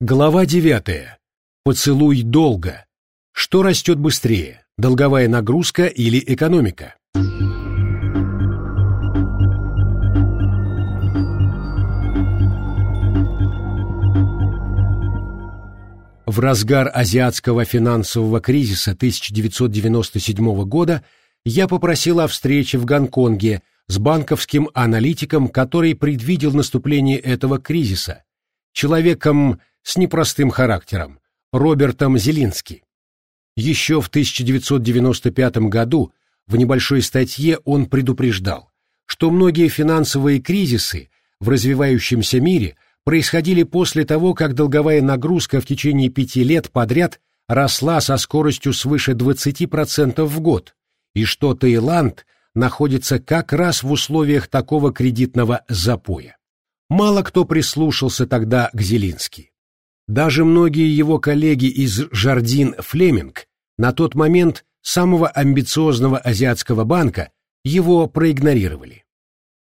Глава девятая. Поцелуй долго. Что растет быстрее, долговая нагрузка или экономика? В разгар азиатского финансового кризиса 1997 года я попросил о встрече в Гонконге с банковским аналитиком, который предвидел наступление этого кризиса, человеком с непростым характером, Робертом Зелински. Еще в 1995 году в небольшой статье он предупреждал, что многие финансовые кризисы в развивающемся мире происходили после того, как долговая нагрузка в течение пяти лет подряд росла со скоростью свыше 20% в год, и что Таиланд находится как раз в условиях такого кредитного запоя. Мало кто прислушался тогда к Зелински. Даже многие его коллеги из Жардин Флеминг, на тот момент самого амбициозного азиатского банка, его проигнорировали.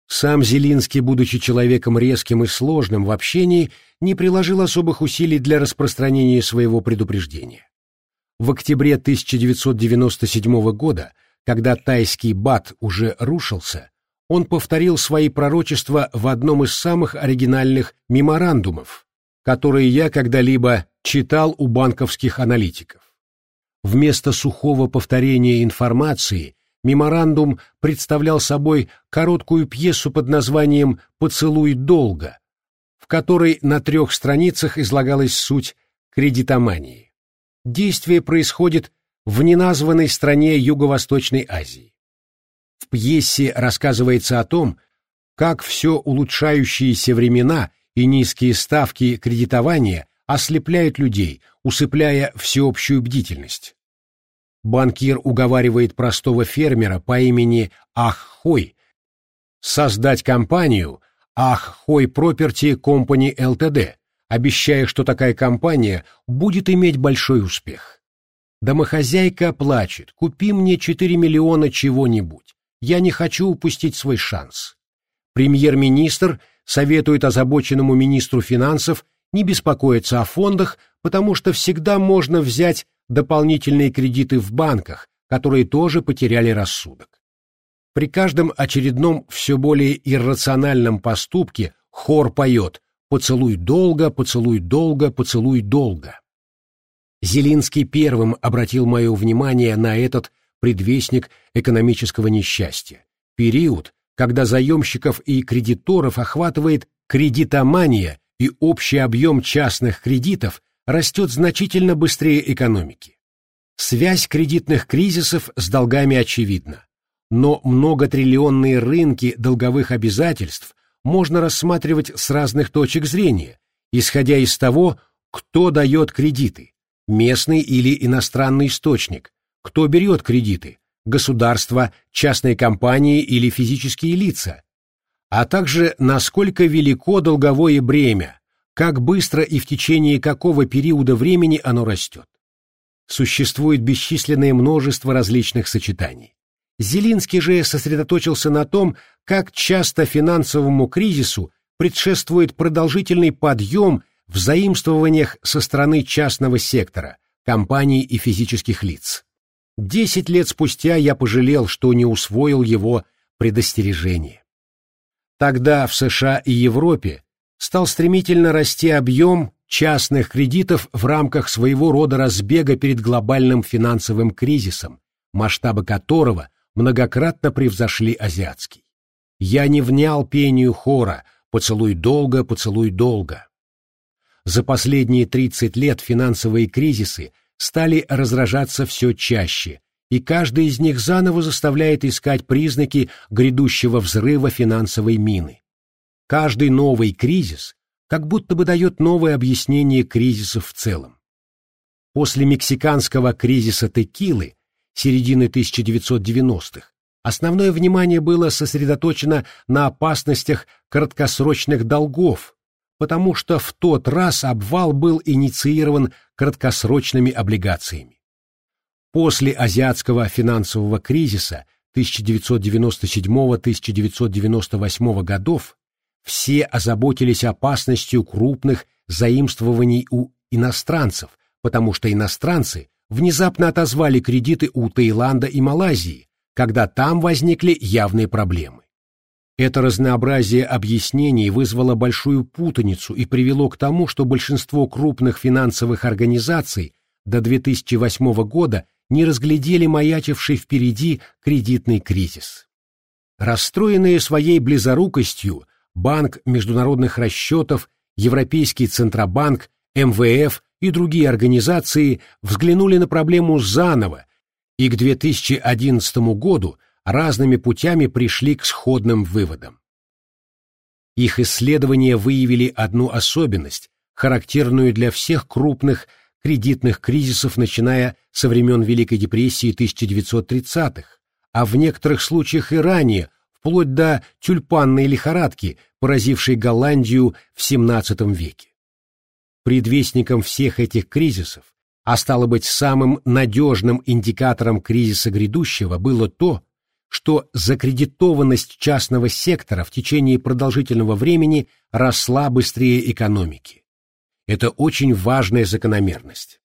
Сам Зелинский, будучи человеком резким и сложным в общении, не приложил особых усилий для распространения своего предупреждения. В октябре 1997 года, когда тайский бат уже рушился, он повторил свои пророчества в одном из самых оригинальных меморандумов, которые я когда-либо читал у банковских аналитиков. Вместо сухого повторения информации меморандум представлял собой короткую пьесу под названием «Поцелуй долго», в которой на трех страницах излагалась суть кредитомании. Действие происходит в неназванной стране Юго-Восточной Азии. В пьесе рассказывается о том, как все улучшающиеся времена и низкие ставки кредитования ослепляют людей, усыпляя всеобщую бдительность. Банкир уговаривает простого фермера по имени Аххой создать компанию Аххой Property Company Ltd, обещая, что такая компания будет иметь большой успех. Домохозяйка плачет, купи мне 4 миллиона чего-нибудь. Я не хочу упустить свой шанс. Премьер-министр советует озабоченному министру финансов не беспокоиться о фондах, потому что всегда можно взять дополнительные кредиты в банках, которые тоже потеряли рассудок. При каждом очередном все более иррациональном поступке хор поет «Поцелуй долго, поцелуй долго, поцелуй долго». Зелинский первым обратил мое внимание на этот предвестник экономического несчастья. Период, когда заемщиков и кредиторов охватывает кредитомания и общий объем частных кредитов растет значительно быстрее экономики. Связь кредитных кризисов с долгами очевидна, но многотриллионные рынки долговых обязательств можно рассматривать с разных точек зрения, исходя из того, кто дает кредиты, местный или иностранный источник, кто берет кредиты? Государство, частные компании или физические лица? А также насколько велико долговое бремя, как быстро и в течение какого периода времени оно растет. Существует бесчисленное множество различных сочетаний. Зелинский же сосредоточился на том, как часто финансовому кризису предшествует продолжительный подъем в заимствованиях со стороны частного сектора, компаний и физических лиц. Десять лет спустя я пожалел, что не усвоил его предостережение. Тогда в США и Европе стал стремительно расти объем частных кредитов в рамках своего рода разбега перед глобальным финансовым кризисом, масштабы которого многократно превзошли азиатский. Я не внял пению хора «Поцелуй долго, поцелуй долго». За последние 30 лет финансовые кризисы – стали разражаться все чаще, и каждый из них заново заставляет искать признаки грядущего взрыва финансовой мины. Каждый новый кризис как будто бы дает новое объяснение кризисов в целом. После мексиканского кризиса текилы середины 1990-х основное внимание было сосредоточено на опасностях краткосрочных долгов, потому что в тот раз обвал был инициирован краткосрочными облигациями. После азиатского финансового кризиса 1997-1998 годов все озаботились опасностью крупных заимствований у иностранцев, потому что иностранцы внезапно отозвали кредиты у Таиланда и Малайзии, когда там возникли явные проблемы. Это разнообразие объяснений вызвало большую путаницу и привело к тому, что большинство крупных финансовых организаций до 2008 года не разглядели маячивший впереди кредитный кризис. Расстроенные своей близорукостью Банк международных расчетов, Европейский Центробанк, МВФ и другие организации взглянули на проблему заново и к 2011 году разными путями пришли к сходным выводам. Их исследования выявили одну особенность, характерную для всех крупных кредитных кризисов, начиная со времен Великой депрессии 1930-х, а в некоторых случаях и ранее, вплоть до тюльпанной лихорадки, поразившей Голландию в XVII веке. Предвестником всех этих кризисов, а стало быть самым надежным индикатором кризиса грядущего, было то, что закредитованность частного сектора в течение продолжительного времени росла быстрее экономики. Это очень важная закономерность.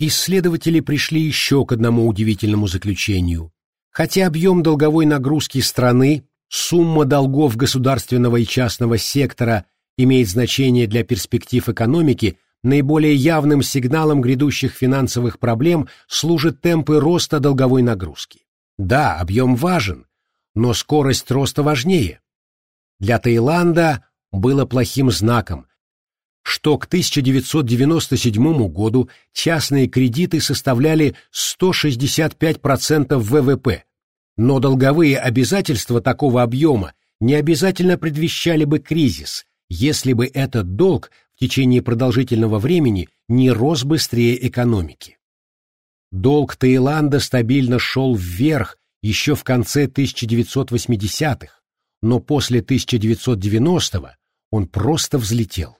Исследователи пришли еще к одному удивительному заключению. Хотя объем долговой нагрузки страны, сумма долгов государственного и частного сектора имеет значение для перспектив экономики, наиболее явным сигналом грядущих финансовых проблем служат темпы роста долговой нагрузки. Да, объем важен, но скорость роста важнее. Для Таиланда было плохим знаком, что к 1997 году частные кредиты составляли 165% ВВП, но долговые обязательства такого объема не обязательно предвещали бы кризис, если бы этот долг в течение продолжительного времени не рос быстрее экономики. Долг Таиланда стабильно шел вверх еще в конце 1980-х, но после 1990-го он просто взлетел.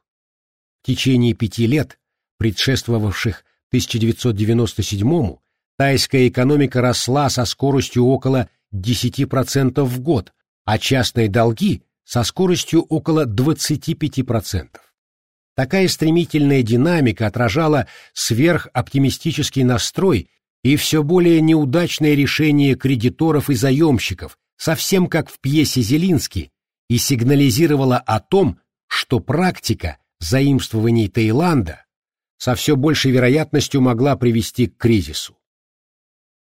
В течение пяти лет, предшествовавших 1997-му, тайская экономика росла со скоростью около 10% в год, а частные долги со скоростью около 25%. Такая стремительная динамика отражала сверхоптимистический настрой и все более неудачное решение кредиторов и заемщиков, совсем как в пьесе Зелинский, и сигнализировала о том, что практика заимствований Таиланда со все большей вероятностью могла привести к кризису.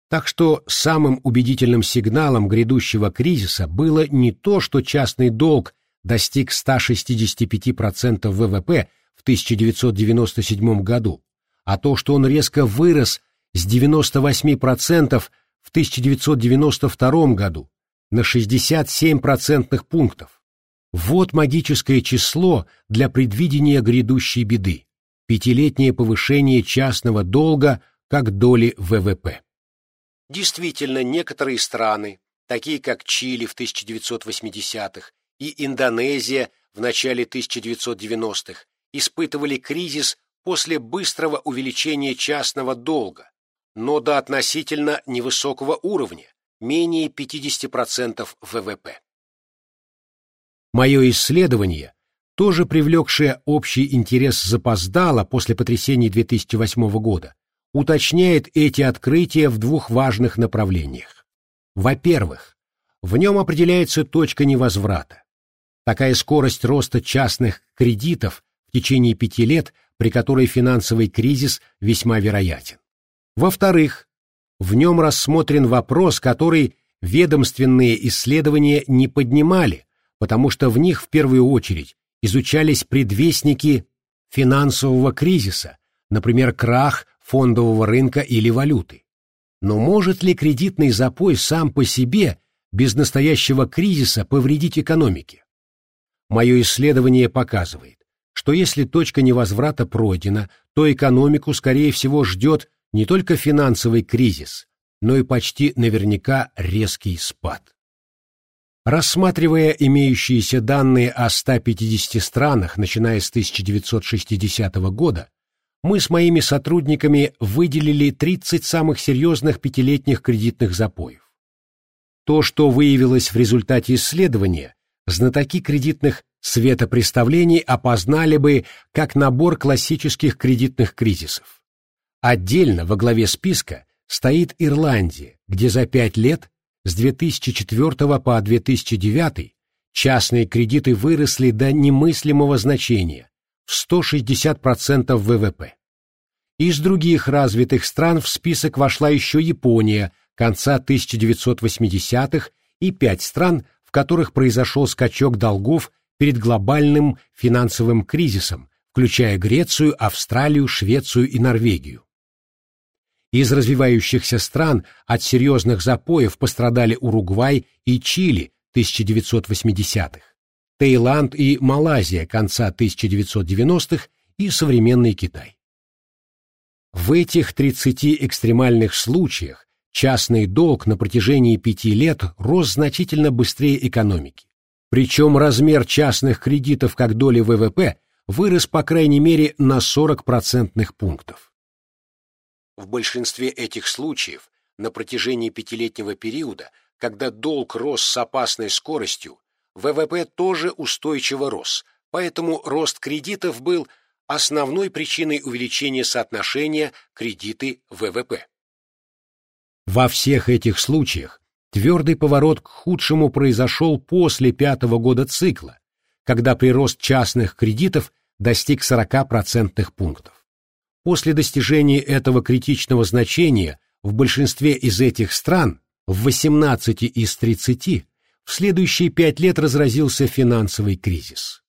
Так что самым убедительным сигналом грядущего кризиса было не то, что частный долг достиг 165% ВВП в 1997 году, а то, что он резко вырос с 98% в 1992 году на 67 процентных пунктов. Вот магическое число для предвидения грядущей беды. Пятилетнее повышение частного долга как доли ВВП. Действительно, некоторые страны, такие как Чили в 1980-х и Индонезия в начале 1990-х, испытывали кризис после быстрого увеличения частного долга, но до относительно невысокого уровня, менее 50% ВВП. Мое исследование, тоже привлекшее общий интерес запоздало после потрясений 2008 года, уточняет эти открытия в двух важных направлениях. Во-первых, в нем определяется точка невозврата. Такая скорость роста частных кредитов в течение пяти лет, при которой финансовый кризис весьма вероятен. Во-вторых, в нем рассмотрен вопрос, который ведомственные исследования не поднимали, потому что в них в первую очередь изучались предвестники финансового кризиса, например, крах фондового рынка или валюты. Но может ли кредитный запой сам по себе без настоящего кризиса повредить экономике? Мое исследование показывает, что если точка невозврата пройдена, то экономику, скорее всего, ждет не только финансовый кризис, но и почти наверняка резкий спад. Рассматривая имеющиеся данные о 150 странах, начиная с 1960 года, мы с моими сотрудниками выделили 30 самых серьезных пятилетних кредитных запоев. То, что выявилось в результате исследования, знатоки кредитных светопреставлений опознали бы как набор классических кредитных кризисов. Отдельно во главе списка стоит Ирландия, где за пять лет с 2004 по 2009 частные кредиты выросли до немыслимого значения в 160% ВВП. Из других развитых стран в список вошла еще Япония конца 1980-х и пять стран, в которых произошел скачок долгов перед глобальным финансовым кризисом, включая Грецию, Австралию, Швецию и Норвегию. Из развивающихся стран от серьезных запоев пострадали Уругвай и Чили 1980-х, Таиланд и Малайзия конца 1990-х и современный Китай. В этих 30 экстремальных случаях частный долг на протяжении пяти лет рос значительно быстрее экономики. Причем размер частных кредитов как доли ВВП вырос по крайней мере на 40 процентных пунктов. В большинстве этих случаев на протяжении пятилетнего периода, когда долг рос с опасной скоростью, ВВП тоже устойчиво рос, поэтому рост кредитов был основной причиной увеличения соотношения кредиты ВВП. Во всех этих случаях твердый поворот к худшему произошел после пятого года цикла, когда прирост частных кредитов достиг 40% пунктов. После достижения этого критичного значения в большинстве из этих стран, в 18 из 30, в следующие пять лет разразился финансовый кризис.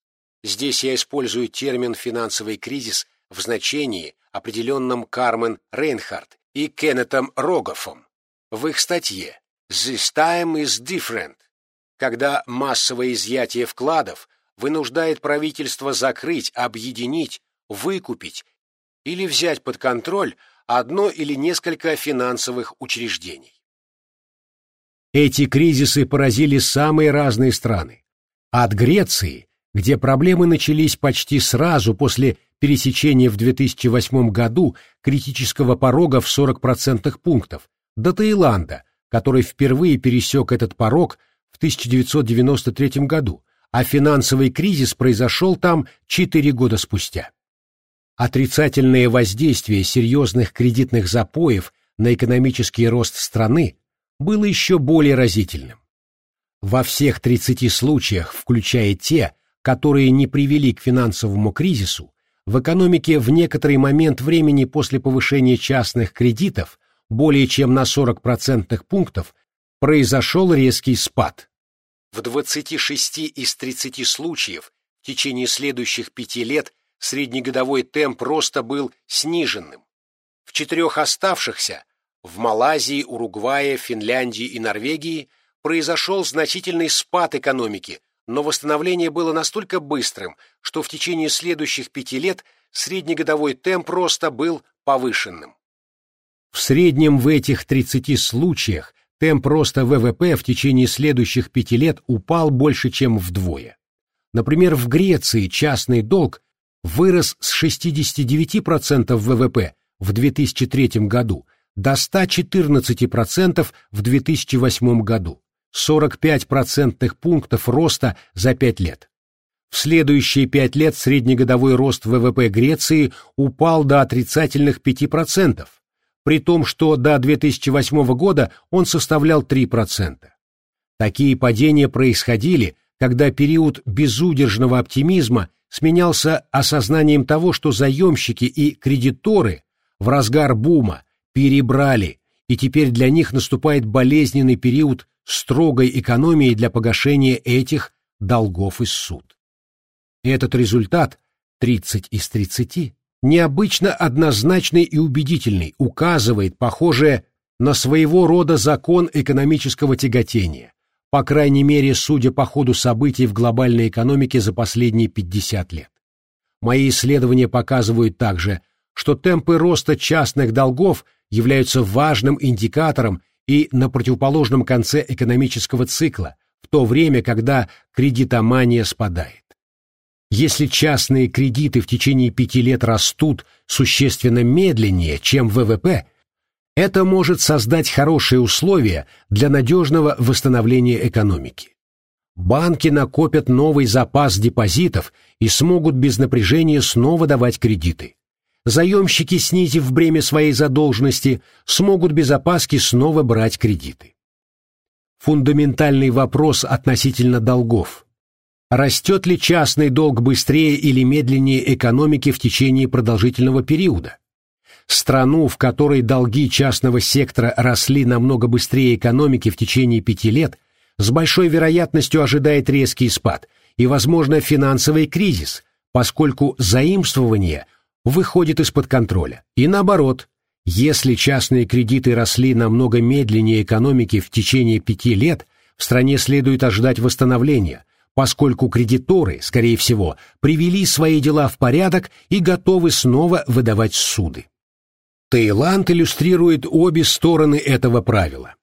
Здесь я использую термин «финансовый кризис» в значении, определенном Кармен Рейнхард и Кеннетом Рогофом в их статье «This time is different», когда массовое изъятие вкладов вынуждает правительство закрыть, объединить, выкупить или взять под контроль одно или несколько финансовых учреждений. Эти кризисы поразили самые разные страны. От Греции, где проблемы начались почти сразу после пересечения в 2008 году критического порога в 40% пунктов, до Таиланда, который впервые пересек этот порог в 1993 году, а финансовый кризис произошел там четыре года спустя. Отрицательное воздействие серьезных кредитных запоев на экономический рост страны было еще более разительным. Во всех 30 случаях, включая те, которые не привели к финансовому кризису, в экономике в некоторый момент времени после повышения частных кредитов более чем на 40% пунктов произошел резкий спад. В 26 из 30 случаев в течение следующих пяти лет среднегодовой темп роста был сниженным. В четырех оставшихся в Малайзии, Уругвае, Финляндии и Норвегии произошел значительный спад экономики, но восстановление было настолько быстрым, что в течение следующих пяти лет среднегодовой темп роста был повышенным. В среднем в этих 30 случаях темп роста ВВП в течение следующих пяти лет упал больше, чем вдвое. Например, в Греции частный долг вырос с 69% ВВП в 2003 году до 114% в 2008 году, 45 процентных пунктов роста за 5 лет. В следующие 5 лет среднегодовой рост ВВП Греции упал до отрицательных 5%, при том, что до 2008 года он составлял 3%. Такие падения происходили, когда период безудержного оптимизма сменялся осознанием того, что заемщики и кредиторы в разгар бума перебрали, и теперь для них наступает болезненный период строгой экономии для погашения этих долгов из суд. Этот результат, 30 из 30, необычно однозначный и убедительный, указывает, похоже, на своего рода закон экономического тяготения, по крайней мере, судя по ходу событий в глобальной экономике за последние 50 лет. Мои исследования показывают также, что темпы роста частных долгов являются важным индикатором и на противоположном конце экономического цикла, в то время, когда кредитомания спадает. Если частные кредиты в течение пяти лет растут существенно медленнее, чем ВВП, это может создать хорошие условия для надежного восстановления экономики. банки накопят новый запас депозитов и смогут без напряжения снова давать кредиты. Заемщики, снизив бремя своей задолженности, смогут без опаски снова брать кредиты. Фундаментальный вопрос относительно долгов. Растет ли частный долг быстрее или медленнее экономики в течение продолжительного периода? Страну, в которой долги частного сектора росли намного быстрее экономики в течение пяти лет, с большой вероятностью ожидает резкий спад и, возможно, финансовый кризис, поскольку заимствование выходит из-под контроля. И наоборот, если частные кредиты росли намного медленнее экономики в течение пяти лет, в стране следует ожидать восстановления, поскольку кредиторы, скорее всего, привели свои дела в порядок и готовы снова выдавать суды. Таиланд иллюстрирует обе стороны этого правила.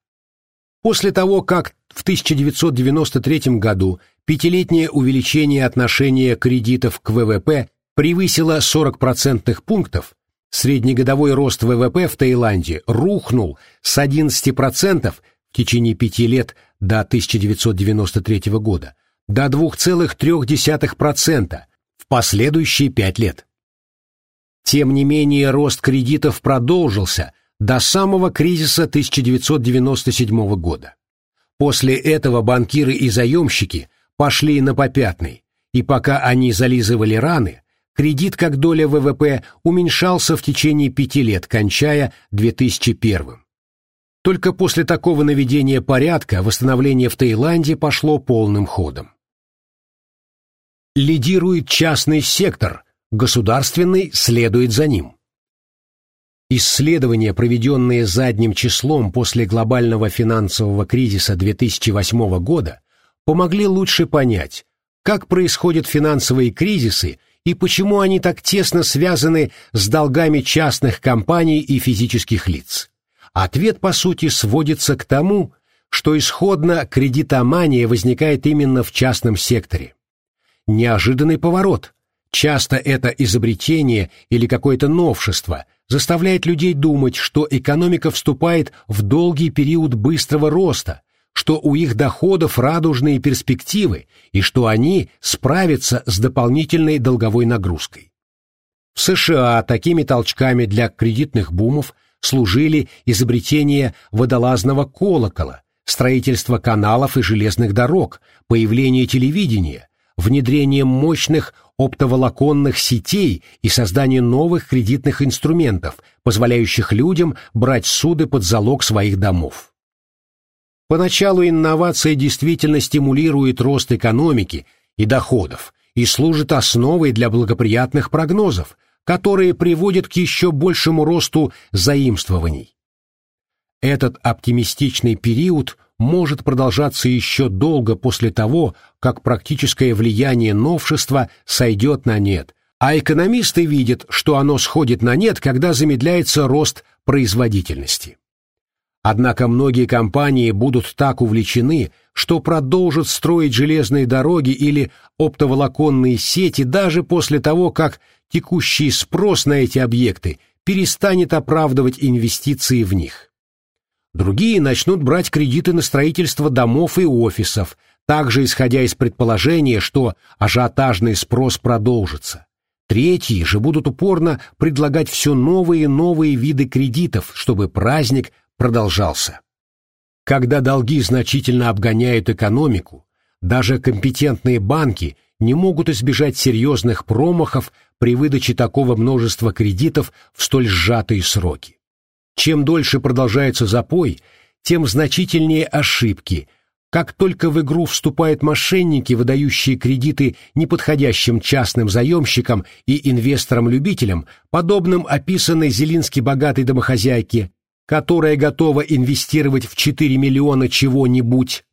После того, как в 1993 году пятилетнее увеличение отношения кредитов к ВВП превысило 40% пунктов, среднегодовой рост ВВП в Таиланде рухнул с 11% в течение пяти лет до 1993 года до 2,3% в последующие пять лет. Тем не менее, рост кредитов продолжился до самого кризиса 1997 года. После этого банкиры и заемщики пошли на попятный, и пока они зализывали раны, кредит как доля ВВП уменьшался в течение пяти лет, кончая 2001 Только после такого наведения порядка восстановление в Таиланде пошло полным ходом. Лидирует частный сектор, государственный следует за ним. Исследования, проведенные задним числом после глобального финансового кризиса 2008 года, помогли лучше понять, как происходят финансовые кризисы и почему они так тесно связаны с долгами частных компаний и физических лиц. Ответ, по сути, сводится к тому, что исходно кредитомания возникает именно в частном секторе. Неожиданный поворот, Часто это изобретение или какое-то новшество заставляет людей думать, что экономика вступает в долгий период быстрого роста, что у их доходов радужные перспективы и что они справятся с дополнительной долговой нагрузкой. В США такими толчками для кредитных бумов служили изобретение водолазного колокола, строительство каналов и железных дорог, появление телевидения, внедрение мощных оптоволоконных сетей и создание новых кредитных инструментов, позволяющих людям брать суды под залог своих домов. Поначалу инновация действительно стимулирует рост экономики и доходов и служит основой для благоприятных прогнозов, которые приводят к еще большему росту заимствований. Этот оптимистичный период может продолжаться еще долго после того, как практическое влияние новшества сойдет на нет, а экономисты видят, что оно сходит на нет, когда замедляется рост производительности. Однако многие компании будут так увлечены, что продолжат строить железные дороги или оптоволоконные сети даже после того, как текущий спрос на эти объекты перестанет оправдывать инвестиции в них. Другие начнут брать кредиты на строительство домов и офисов, также исходя из предположения, что ажиотажный спрос продолжится. Третьи же будут упорно предлагать все новые и новые виды кредитов, чтобы праздник продолжался. Когда долги значительно обгоняют экономику, даже компетентные банки не могут избежать серьезных промахов при выдаче такого множества кредитов в столь сжатые сроки. Чем дольше продолжается запой, тем значительнее ошибки. Как только в игру вступают мошенники, выдающие кредиты неподходящим частным заемщикам и инвесторам-любителям, подобным описанной Зелински богатой домохозяйке, которая готова инвестировать в 4 миллиона чего-нибудь,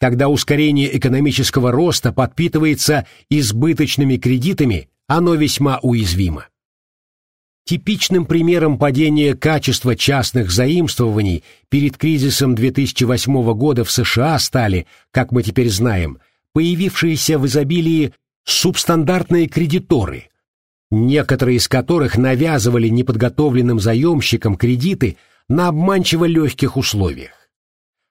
когда ускорение экономического роста подпитывается избыточными кредитами, оно весьма уязвимо. Типичным примером падения качества частных заимствований перед кризисом 2008 года в США стали, как мы теперь знаем, появившиеся в изобилии субстандартные кредиторы, некоторые из которых навязывали неподготовленным заемщикам кредиты на обманчиво легких условиях.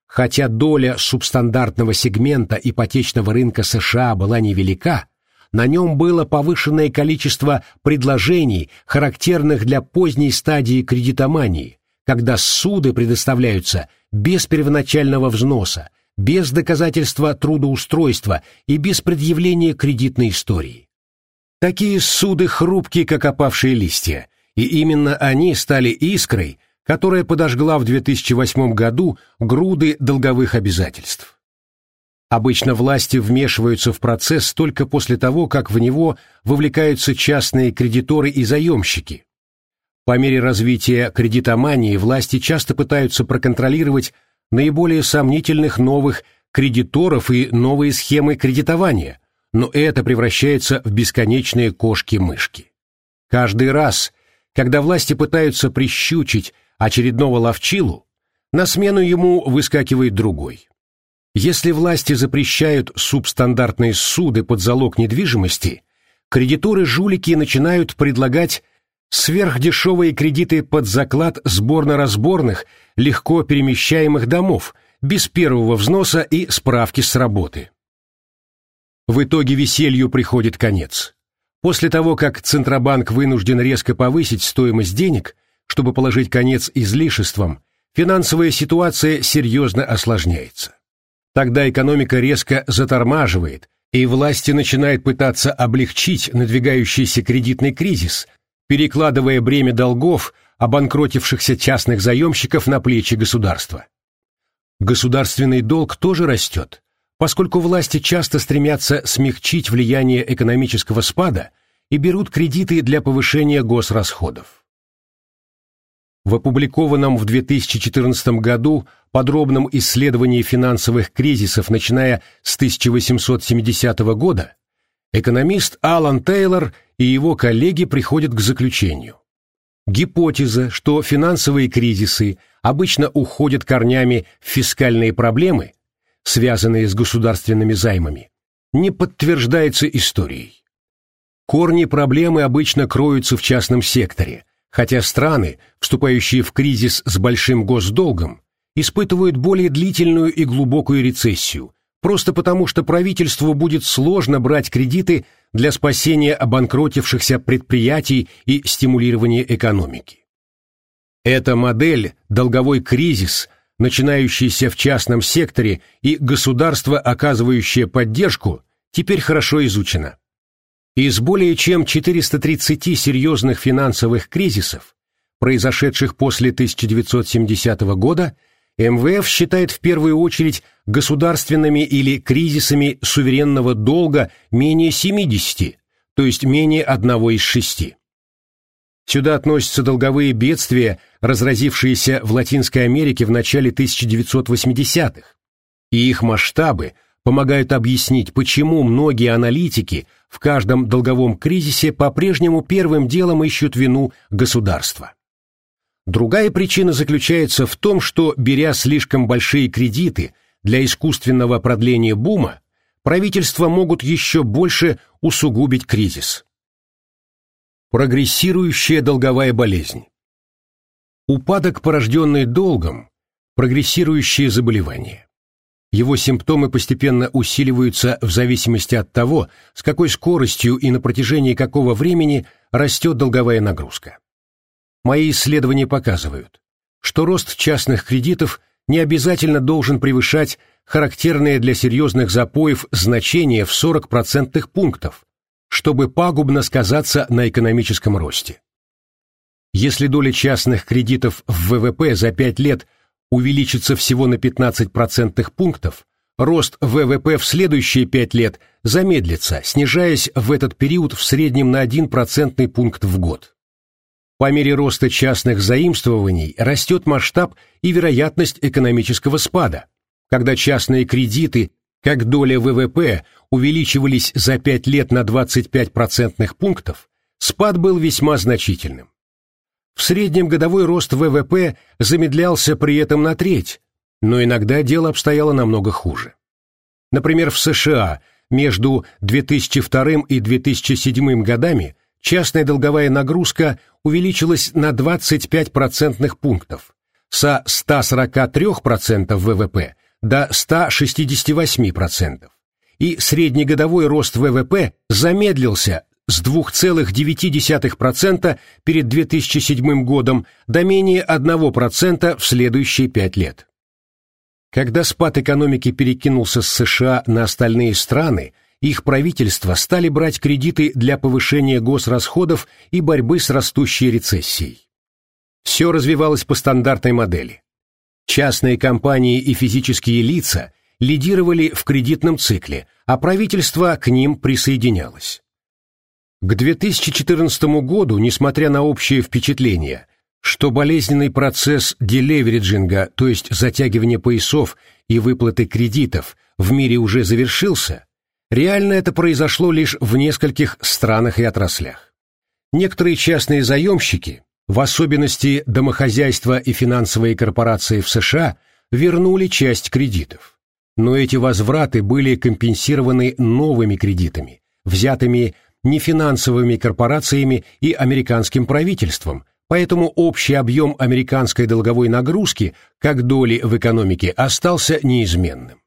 хотя доля субстандартного сегмента ипотечного рынка США была невелика, на нем было повышенное количество предложений, характерных для поздней стадии кредитомании, когда суды предоставляются без первоначального взноса, без доказательства трудоустройства и без предъявления кредитной истории. Такие суды хрупкие, как опавшие листья, и именно они стали искрой, которая подожгла в 2008 году груды долговых обязательств. Обычно власти вмешиваются в процесс только после того, как в него вовлекаются частные кредиторы и заемщики. По мере развития кредитомании власти часто пытаются проконтролировать наиболее сомнительных новых кредиторов и новые схемы кредитования, но это превращается в бесконечные кошки-мышки. Каждый раз, когда власти пытаются прищучить очередного ловчилу, на смену ему выскакивает другой. Если власти запрещают субстандартные суды под залог недвижимости, кредиторы-жулики начинают предлагать сверхдешевые кредиты под заклад сборно-разборных, легко перемещаемых домов, без первого взноса и справки с работы. В итоге веселью приходит конец. После того, как Центробанк вынужден резко повысить стоимость денег, чтобы положить конец излишествам, финансовая ситуация серьезно осложняется. Тогда экономика резко затормаживает, и власти начинают пытаться облегчить надвигающийся кредитный кризис, перекладывая бремя долгов обанкротившихся частных заемщиков на плечи государства. Государственный долг тоже растет, поскольку власти часто стремятся смягчить влияние экономического спада и берут кредиты для повышения госрасходов. В опубликованном в 2014 году подробном исследовании финансовых кризисов, начиная с 1870 года, экономист Алан Тейлор и его коллеги приходят к заключению. Гипотеза, что финансовые кризисы обычно уходят корнями в фискальные проблемы, связанные с государственными займами, не подтверждается историей. Корни проблемы обычно кроются в частном секторе – хотя страны, вступающие в кризис с большим госдолгом, испытывают более длительную и глубокую рецессию, просто потому что правительству будет сложно брать кредиты для спасения обанкротившихся предприятий и стимулирования экономики. Эта модель «долговой кризис», начинающийся в частном секторе и государство, оказывающее поддержку, теперь хорошо изучена. Из более чем 430 серьезных финансовых кризисов, произошедших после 1970 года, МВФ считает в первую очередь государственными или кризисами суверенного долга менее 70, то есть менее одного из шести. Сюда относятся долговые бедствия, разразившиеся в Латинской Америке в начале 1980-х, и их масштабы помогают объяснить, почему многие аналитики в каждом долговом кризисе по-прежнему первым делом ищут вину государства. Другая причина заключается в том, что, беря слишком большие кредиты для искусственного продления бума, правительства могут еще больше усугубить кризис. Прогрессирующая долговая болезнь. Упадок, порожденный долгом, прогрессирующие заболевания. Его симптомы постепенно усиливаются в зависимости от того, с какой скоростью и на протяжении какого времени растет долговая нагрузка. Мои исследования показывают, что рост частных кредитов не обязательно должен превышать характерные для серьезных запоев значение в 40 процентных пунктов, чтобы пагубно сказаться на экономическом росте. Если доля частных кредитов в ВВП за 5 лет – увеличится всего на 15 процентных пунктов, рост ВВП в следующие 5 лет замедлится, снижаясь в этот период в среднем на 1 процентный пункт в год. По мере роста частных заимствований растет масштаб и вероятность экономического спада. Когда частные кредиты, как доля ВВП, увеличивались за 5 лет на 25 процентных пунктов, спад был весьма значительным. В среднем годовой рост ВВП замедлялся при этом на треть, но иногда дело обстояло намного хуже. Например, в США между 2002 и 2007 годами частная долговая нагрузка увеличилась на 25 процентных пунктов, со 143% ВВП до 168%, и среднегодовой рост ВВП замедлился с 2,9% перед 2007 годом до менее 1% в следующие пять лет. Когда спад экономики перекинулся с США на остальные страны, их правительства стали брать кредиты для повышения госрасходов и борьбы с растущей рецессией. Все развивалось по стандартной модели. Частные компании и физические лица лидировали в кредитном цикле, а правительство к ним присоединялось. К 2014 году, несмотря на общее впечатление, что болезненный процесс делевериджинга, то есть затягивания поясов и выплаты кредитов, в мире уже завершился, реально это произошло лишь в нескольких странах и отраслях. Некоторые частные заемщики, в особенности домохозяйства и финансовые корпорации в США, вернули часть кредитов. Но эти возвраты были компенсированы новыми кредитами, взятыми нефинансовыми корпорациями и американским правительством, поэтому общий объем американской долговой нагрузки, как доли в экономике, остался неизменным.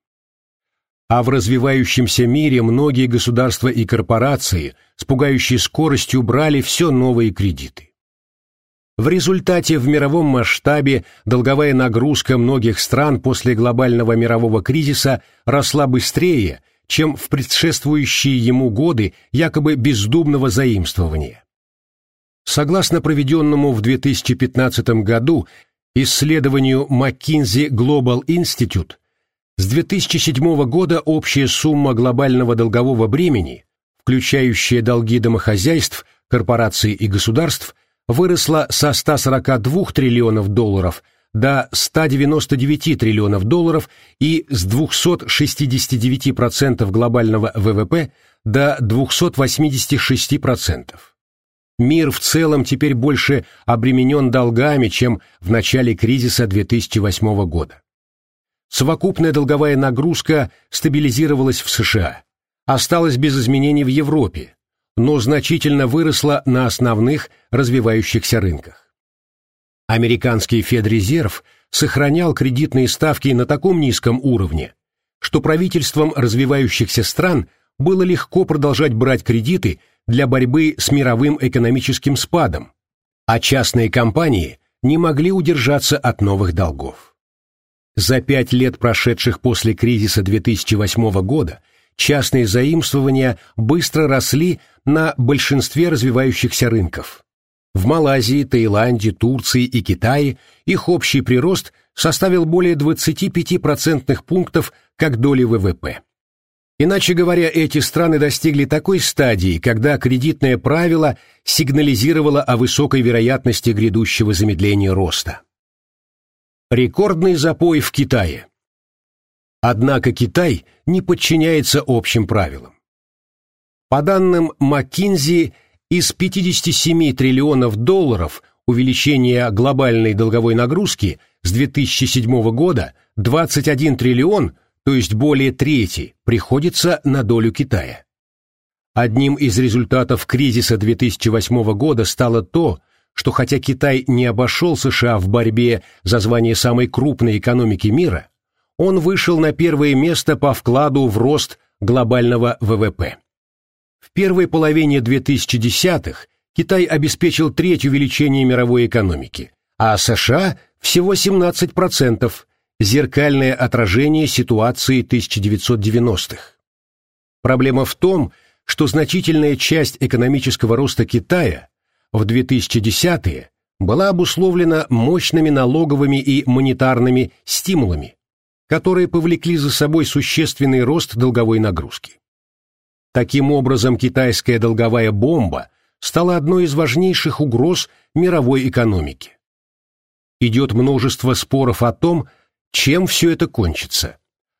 А в развивающемся мире многие государства и корпорации с пугающей скоростью брали все новые кредиты. В результате в мировом масштабе долговая нагрузка многих стран после глобального мирового кризиса росла быстрее, чем в предшествующие ему годы якобы бездумного заимствования. Согласно проведенному в 2015 году исследованию McKinsey Global Institute, с 2007 года общая сумма глобального долгового бремени, включающая долги домохозяйств, корпораций и государств, выросла со 142 триллионов долларов – до 199 триллионов долларов и с 269% глобального ВВП до 286%. Мир в целом теперь больше обременен долгами, чем в начале кризиса 2008 года. Совокупная долговая нагрузка стабилизировалась в США, осталась без изменений в Европе, но значительно выросла на основных развивающихся рынках. Американский Федрезерв сохранял кредитные ставки на таком низком уровне, что правительствам развивающихся стран было легко продолжать брать кредиты для борьбы с мировым экономическим спадом, а частные компании не могли удержаться от новых долгов. За пять лет, прошедших после кризиса 2008 года, частные заимствования быстро росли на большинстве развивающихся рынков. В Малайзии, Таиланде, Турции и Китае их общий прирост составил более 25% пунктов как доли ВВП. Иначе говоря, эти страны достигли такой стадии, когда кредитное правило сигнализировало о высокой вероятности грядущего замедления роста. Рекордный запой в Китае. Однако Китай не подчиняется общим правилам. По данным McKinsey, из 57 триллионов долларов увеличения глобальной долговой нагрузки с 2007 года 21 триллион, то есть более трети, приходится на долю Китая. Одним из результатов кризиса 2008 года стало то, что хотя Китай не обошел США в борьбе за звание самой крупной экономики мира, он вышел на первое место по вкладу в рост глобального ВВП. В первой половине 2010-х Китай обеспечил треть увеличения мировой экономики, а США всего 17%, зеркальное отражение ситуации 1990-х. Проблема в том, что значительная часть экономического роста Китая в 2010-е была обусловлена мощными налоговыми и монетарными стимулами, которые повлекли за собой существенный рост долговой нагрузки. Таким образом, китайская долговая бомба стала одной из важнейших угроз мировой экономики. Идет множество споров о том, чем все это кончится.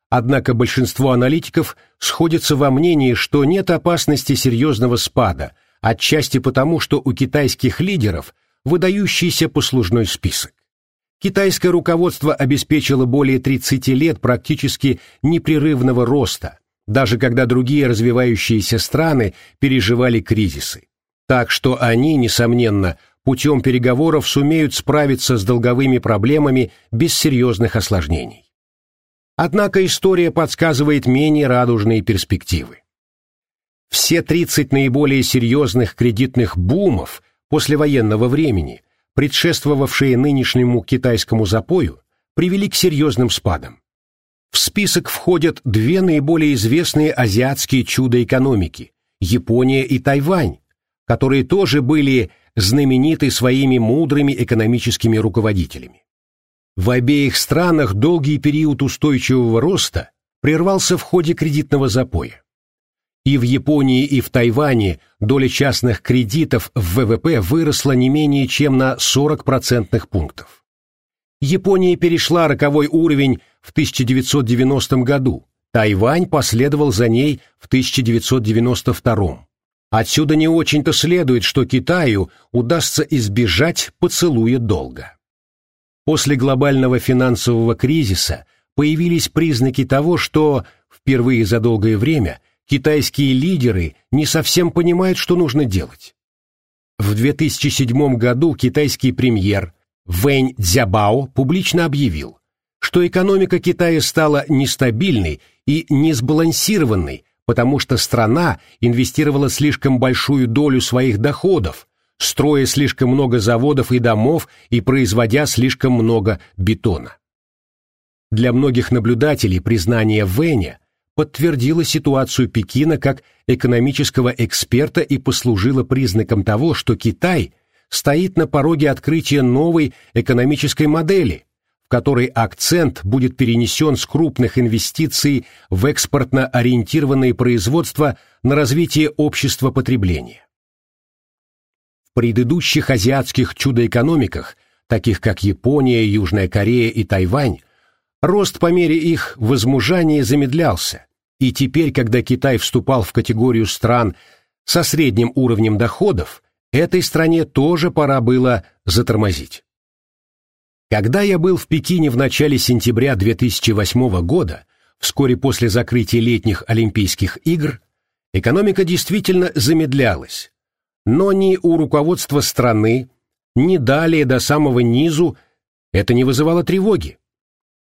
Однако большинство аналитиков сходятся во мнении, что нет опасности серьезного спада, отчасти потому, что у китайских лидеров выдающийся послужной список. Китайское руководство обеспечило более 30 лет практически непрерывного роста, даже когда другие развивающиеся страны переживали кризисы. Так что они, несомненно, путем переговоров сумеют справиться с долговыми проблемами без серьезных осложнений. Однако история подсказывает менее радужные перспективы. Все 30 наиболее серьезных кредитных бумов послевоенного времени, предшествовавшие нынешнему китайскому запою, привели к серьезным спадам. В список входят две наиболее известные азиатские чудо экономики – Япония и Тайвань, которые тоже были знамениты своими мудрыми экономическими руководителями. В обеих странах долгий период устойчивого роста прервался в ходе кредитного запоя. И в Японии, и в Тайване доля частных кредитов в ВВП выросла не менее чем на 40 процентных пунктов. Япония перешла роковой уровень в 1990 году, Тайвань последовал за ней в 1992. Отсюда не очень-то следует, что Китаю удастся избежать поцелуя долга. После глобального финансового кризиса появились признаки того, что впервые за долгое время китайские лидеры не совсем понимают, что нужно делать. В 2007 году китайский премьер Вэнь Цзябао публично объявил, что экономика Китая стала нестабильной и несбалансированной, потому что страна инвестировала слишком большую долю своих доходов, строя слишком много заводов и домов и производя слишком много бетона. Для многих наблюдателей признание Вэня подтвердило ситуацию Пекина как экономического эксперта и послужило признаком того, что Китай стоит на пороге открытия новой экономической модели, в которой акцент будет перенесен с крупных инвестиций в экспортно ориентированные производства на развитие общества потребления. В предыдущих азиатских чудо-экономиках, таких как Япония, Южная Корея и Тайвань, рост по мере их возмужания замедлялся, и теперь, когда Китай вступал в категорию стран со средним уровнем доходов, этой стране тоже пора было затормозить. Когда я был в Пекине в начале сентября 2008 года, вскоре после закрытия летних Олимпийских игр, экономика действительно замедлялась. Но ни у руководства страны, ни далее до самого низу это не вызывало тревоги.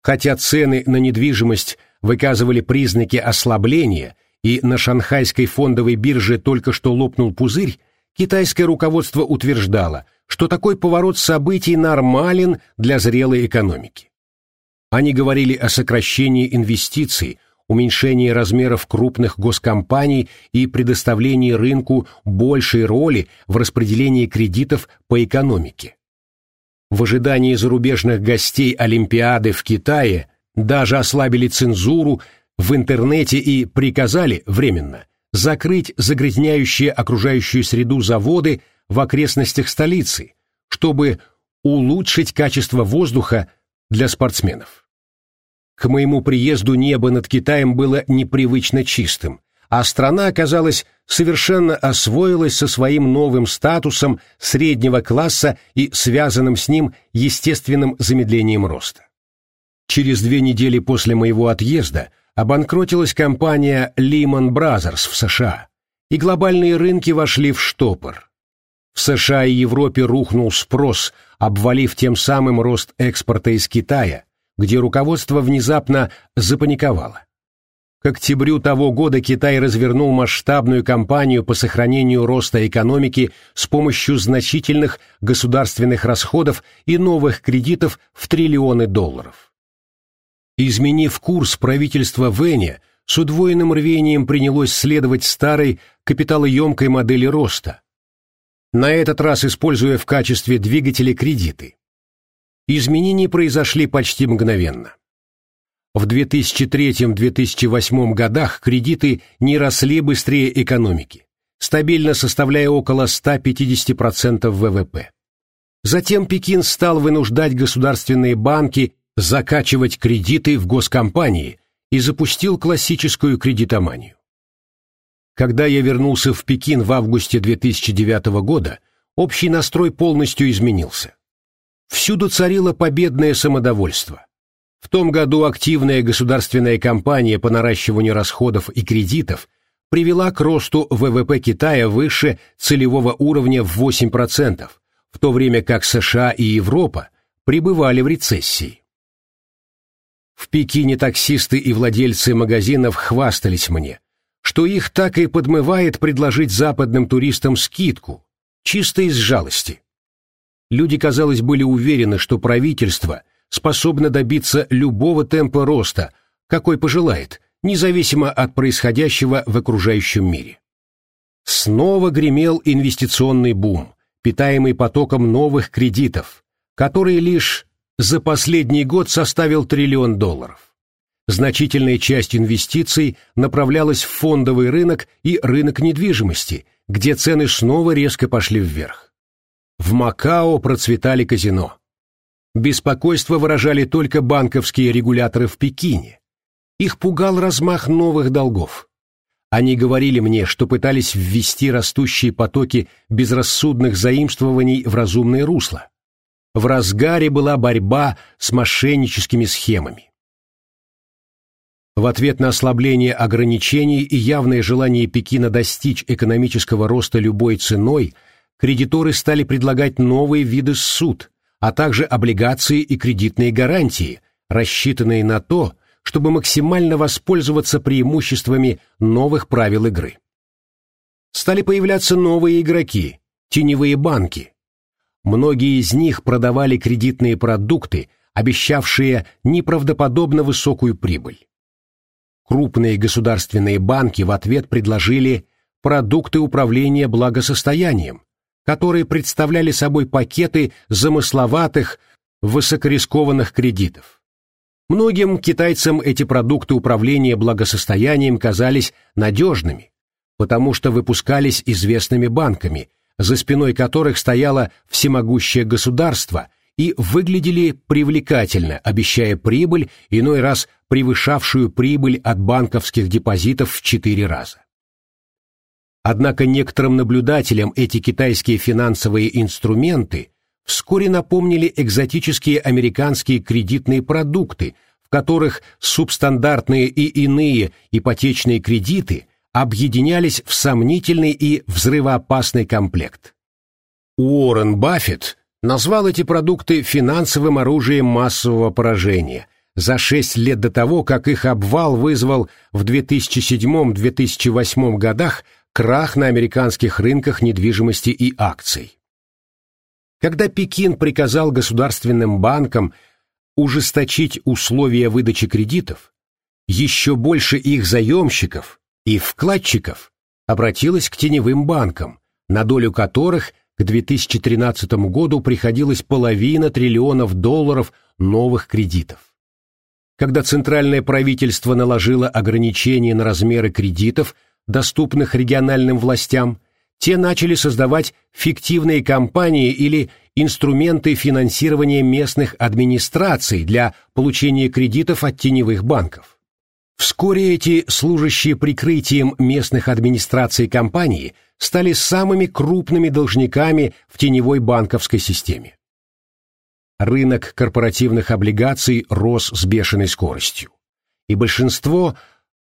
Хотя цены на недвижимость выказывали признаки ослабления, и на шанхайской фондовой бирже только что лопнул пузырь, китайское руководство утверждало, что такой поворот событий нормален для зрелой экономики. Они говорили о сокращении инвестиций, уменьшении размеров крупных госкомпаний и предоставлении рынку большей роли в распределении кредитов по экономике. В ожидании зарубежных гостей Олимпиады в Китае даже ослабили цензуру в интернете и приказали временно закрыть загрязняющие окружающую среду заводы в окрестностях столицы, чтобы улучшить качество воздуха для спортсменов. К моему приезду небо над Китаем было непривычно чистым, а страна, оказалось, совершенно освоилась со своим новым статусом среднего класса и связанным с ним естественным замедлением роста. Через две недели после моего отъезда обанкротилась компания Lehman Brothers в США, и глобальные рынки вошли в штопор. В США и Европе рухнул спрос, обвалив тем самым рост экспорта из Китая, где руководство внезапно запаниковало. К октябрю того года Китай развернул масштабную кампанию по сохранению роста экономики с помощью значительных государственных расходов и новых кредитов в триллионы долларов. Изменив курс, правительство Вене с удвоенным рвением принялось следовать старой капиталоемкой модели роста, на этот раз используя в качестве двигателя кредиты. Изменения произошли почти мгновенно. В 2003-2008 годах кредиты не росли быстрее экономики, стабильно составляя около 150% ВВП. Затем Пекин стал вынуждать государственные банки закачивать кредиты в госкомпании и запустил классическую кредитоманию. Когда я вернулся в Пекин в августе 2009 года, общий настрой полностью изменился. Всюду царило победное самодовольство. В том году активная государственная кампания по наращиванию расходов и кредитов привела к росту ВВП Китая выше целевого уровня в 8%, в то время как США и Европа пребывали в рецессии. В Пекине таксисты и владельцы магазинов хвастались мне, что их так и подмывает предложить западным туристам скидку, чисто из жалости. Люди, казалось, были уверены, что правительство способно добиться любого темпа роста, какой пожелает, независимо от происходящего в окружающем мире. Снова гремел инвестиционный бум, питаемый потоком новых кредитов, который лишь за последний год составил триллион долларов. Значительная часть инвестиций направлялась в фондовый рынок и рынок недвижимости, где цены снова резко пошли вверх. В Макао процветали казино. Беспокойство выражали только банковские регуляторы в Пекине. Их пугал размах новых долгов. Они говорили мне, что пытались ввести растущие потоки безрассудных заимствований в разумное русло. В разгаре была борьба с мошенническими схемами. В ответ на ослабление ограничений и явное желание Пекина достичь экономического роста любой ценой, кредиторы стали предлагать новые виды суд, а также облигации и кредитные гарантии, рассчитанные на то, чтобы максимально воспользоваться преимуществами новых правил игры. Стали появляться новые игроки, теневые банки. Многие из них продавали кредитные продукты, обещавшие неправдоподобно высокую прибыль. Крупные государственные банки в ответ предложили продукты управления благосостоянием, которые представляли собой пакеты замысловатых, высокорискованных кредитов. Многим китайцам эти продукты управления благосостоянием казались надежными, потому что выпускались известными банками, за спиной которых стояло всемогущее государство и выглядели привлекательно, обещая прибыль, иной раз превышавшую прибыль от банковских депозитов в четыре раза. Однако некоторым наблюдателям эти китайские финансовые инструменты вскоре напомнили экзотические американские кредитные продукты, в которых субстандартные и иные ипотечные кредиты объединялись в сомнительный и взрывоопасный комплект. Уоррен Баффет назвал эти продукты финансовым оружием массового поражения за шесть лет до того, как их обвал вызвал в 2007-2008 годах крах на американских рынках недвижимости и акций. Когда Пекин приказал государственным банкам ужесточить условия выдачи кредитов, еще больше их заемщиков и вкладчиков обратилось к теневым банкам, на долю которых к 2013 году приходилось половина триллионов долларов новых кредитов. Когда центральное правительство наложило ограничения на размеры кредитов, доступных региональным властям, те начали создавать фиктивные компании или инструменты финансирования местных администраций для получения кредитов от теневых банков. Вскоре эти служащие прикрытием местных администраций компании стали самыми крупными должниками в теневой банковской системе. Рынок корпоративных облигаций рос с бешеной скоростью, и большинство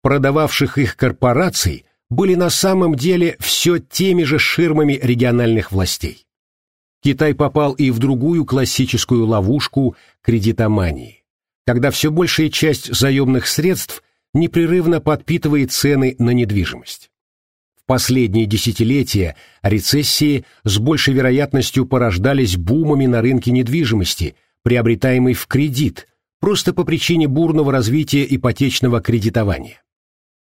продававших их корпораций были на самом деле все теми же ширмами региональных властей. Китай попал и в другую классическую ловушку кредитомании, когда все большая часть заемных средств непрерывно подпитывает цены на недвижимость. Последние десятилетия рецессии с большей вероятностью порождались бумами на рынке недвижимости, приобретаемой в кредит, просто по причине бурного развития ипотечного кредитования.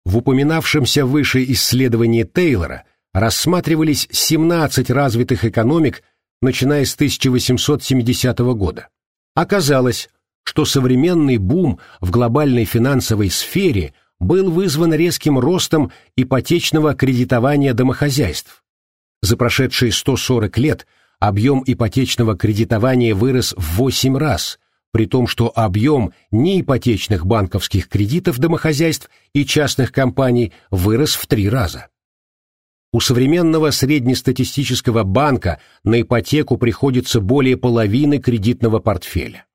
В упоминавшемся выше исследовании Тейлора рассматривались 17 развитых экономик, начиная с 1870 года. Оказалось, что современный бум в глобальной финансовой сфере был вызван резким ростом ипотечного кредитования домохозяйств. За прошедшие 140 лет объем ипотечного кредитования вырос в 8 раз, при том, что объем неипотечных банковских кредитов домохозяйств и частных компаний вырос в три раза. У современного среднестатистического банка на ипотеку приходится более половины кредитного портфеля.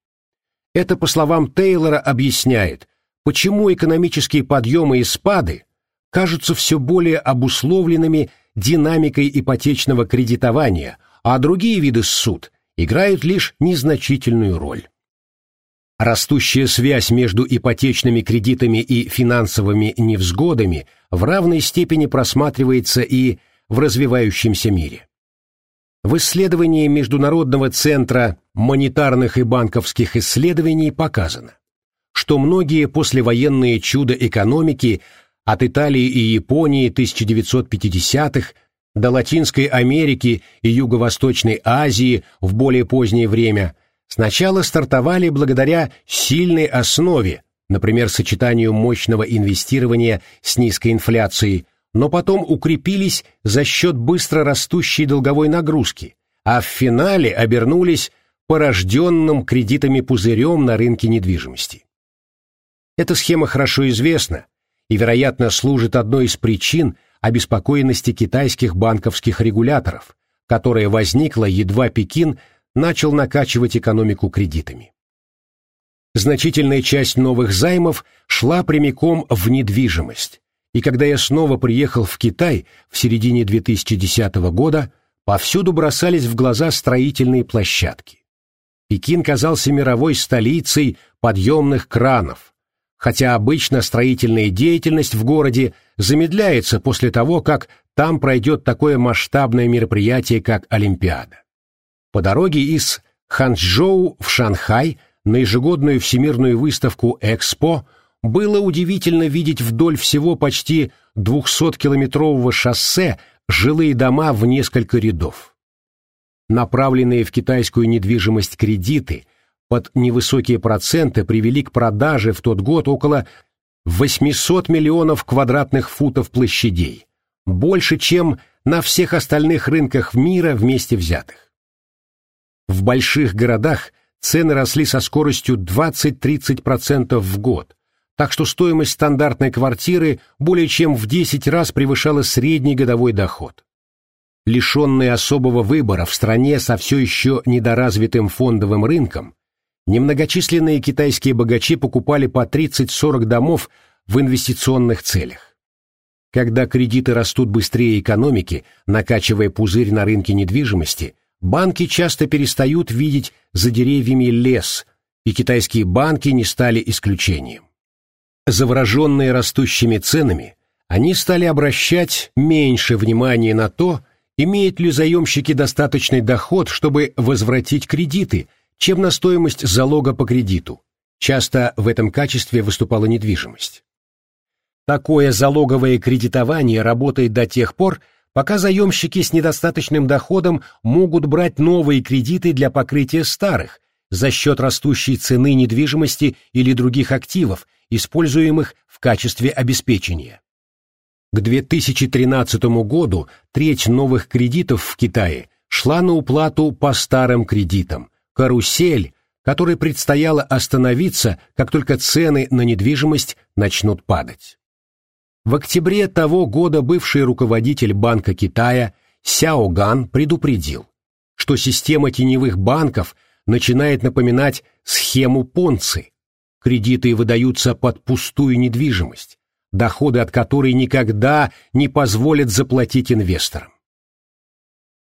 Это, по словам Тейлора, объясняет, почему экономические подъемы и спады кажутся все более обусловленными динамикой ипотечного кредитования, а другие виды суд играют лишь незначительную роль. Растущая связь между ипотечными кредитами и финансовыми невзгодами в равной степени просматривается и в развивающемся мире. В исследовании Международного центра монетарных и банковских исследований показано, что многие послевоенные чуда экономики от Италии и Японии 1950-х до Латинской Америки и Юго-Восточной Азии в более позднее время – сначала стартовали благодаря сильной основе, например, сочетанию мощного инвестирования с низкой инфляцией, но потом укрепились за счет быстро растущей долговой нагрузки, а в финале обернулись порожденным кредитами пузырем на рынке недвижимости. Эта схема хорошо известна и, вероятно, служит одной из причин обеспокоенности китайских банковских регуляторов, которая возникла едва Пекин начал накачивать экономику кредитами. Значительная часть новых займов шла прямиком в недвижимость, и когда я снова приехал в Китай в середине 2010 года, повсюду бросались в глаза строительные площадки. Пекин казался мировой столицей подъемных кранов, хотя обычно строительная деятельность в городе замедляется после того, как там пройдет такое масштабное мероприятие, как Олимпиада. По дороге из Ханчжоу в Шанхай на ежегодную всемирную выставку «Экспо» было удивительно видеть вдоль всего почти 200-километрового шоссе жилые дома в несколько рядов. Направленные в китайскую недвижимость кредиты под невысокие проценты привели к продаже в тот год около 800 миллионов квадратных футов площадей, больше, чем на всех остальных рынках мира вместе взятых. В больших городах цены росли со скоростью 20-30% в год, так что стоимость стандартной квартиры более чем в 10 раз превышала средний годовой доход. Лишенные особого выбора в стране со все еще недоразвитым фондовым рынком, немногочисленные китайские богачи покупали по 30-40 домов в инвестиционных целях. Когда кредиты растут быстрее экономики, накачивая пузырь на рынке недвижимости – банки часто перестают видеть за деревьями лес, и китайские банки не стали исключением. Завороженные растущими ценами, они стали обращать меньше внимания на то, имеют ли заемщики достаточный доход, чтобы возвратить кредиты, чем на стоимость залога по кредиту. Часто в этом качестве выступала недвижимость. Такое залоговое кредитование работает до тех пор, пока заемщики с недостаточным доходом могут брать новые кредиты для покрытия старых за счет растущей цены недвижимости или других активов, используемых в качестве обеспечения. К 2013 году треть новых кредитов в Китае шла на уплату по старым кредитам, карусель, которой предстояло остановиться, как только цены на недвижимость начнут падать. В октябре того года бывший руководитель Банка Китая Сяо Ган предупредил, что система теневых банков начинает напоминать схему Понци. Кредиты выдаются под пустую недвижимость, доходы от которой никогда не позволят заплатить инвесторам.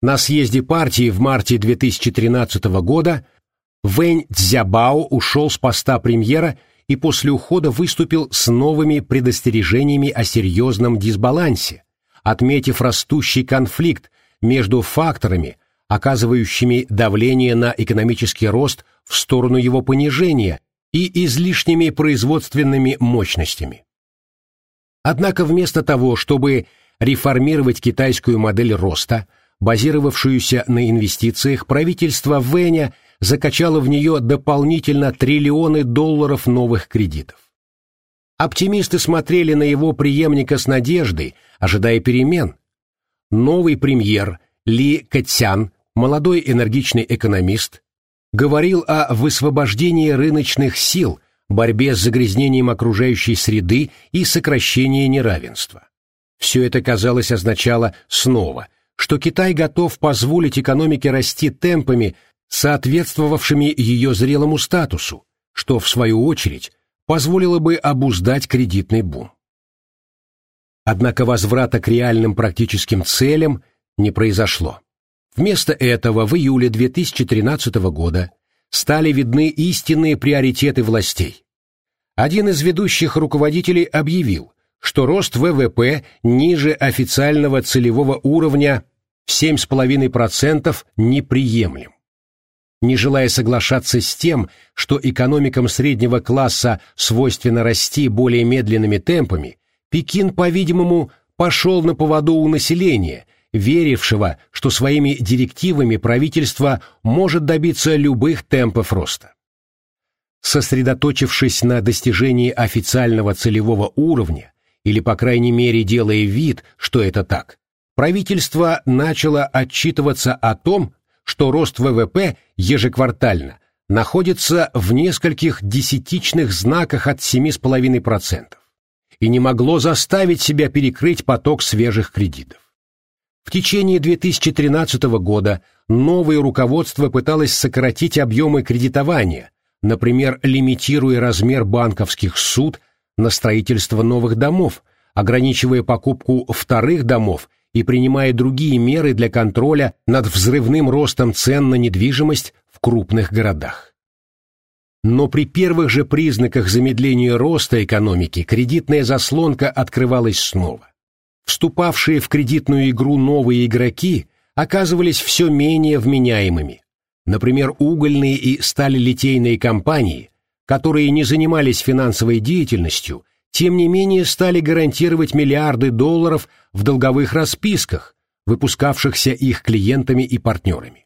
На съезде партии в марте 2013 года Вэнь Цзябао ушел с поста премьера и после ухода выступил с новыми предостережениями о серьезном дисбалансе, отметив растущий конфликт между факторами, оказывающими давление на экономический рост в сторону его понижения и излишними производственными мощностями. Однако вместо того, чтобы реформировать китайскую модель роста, базировавшуюся на инвестициях, правительство Вэня – закачала в нее дополнительно триллионы долларов новых кредитов. Оптимисты смотрели на его преемника с надеждой, ожидая перемен. Новый премьер Ли Кэтсян, молодой энергичный экономист, говорил о высвобождении рыночных сил, борьбе с загрязнением окружающей среды и сокращении неравенства. Все это, казалось, означало снова, что Китай готов позволить экономике расти темпами, соответствовавшими ее зрелому статусу, что, в свою очередь, позволило бы обуздать кредитный бум. Однако возврата к реальным практическим целям не произошло. Вместо этого в июле 2013 года стали видны истинные приоритеты властей. Один из ведущих руководителей объявил, что рост ВВП ниже официального целевого уровня в 7,5% неприемлем. Не желая соглашаться с тем, что экономикам среднего класса свойственно расти более медленными темпами, Пекин, по-видимому, пошел на поводу у населения, верившего, что своими директивами правительство может добиться любых темпов роста. Сосредоточившись на достижении официального целевого уровня, или, по крайней мере, делая вид, что это так, правительство начало отчитываться о том, что рост ВВП ежеквартально находится в нескольких десятичных знаках от 7,5% и не могло заставить себя перекрыть поток свежих кредитов. В течение 2013 года новое руководство пыталось сократить объемы кредитования, например, лимитируя размер банковских суд на строительство новых домов, ограничивая покупку вторых домов и принимая другие меры для контроля над взрывным ростом цен на недвижимость в крупных городах. Но при первых же признаках замедления роста экономики кредитная заслонка открывалась снова. Вступавшие в кредитную игру новые игроки оказывались все менее вменяемыми. Например, угольные и сталелитейные компании, которые не занимались финансовой деятельностью, тем не менее стали гарантировать миллиарды долларов в долговых расписках, выпускавшихся их клиентами и партнерами.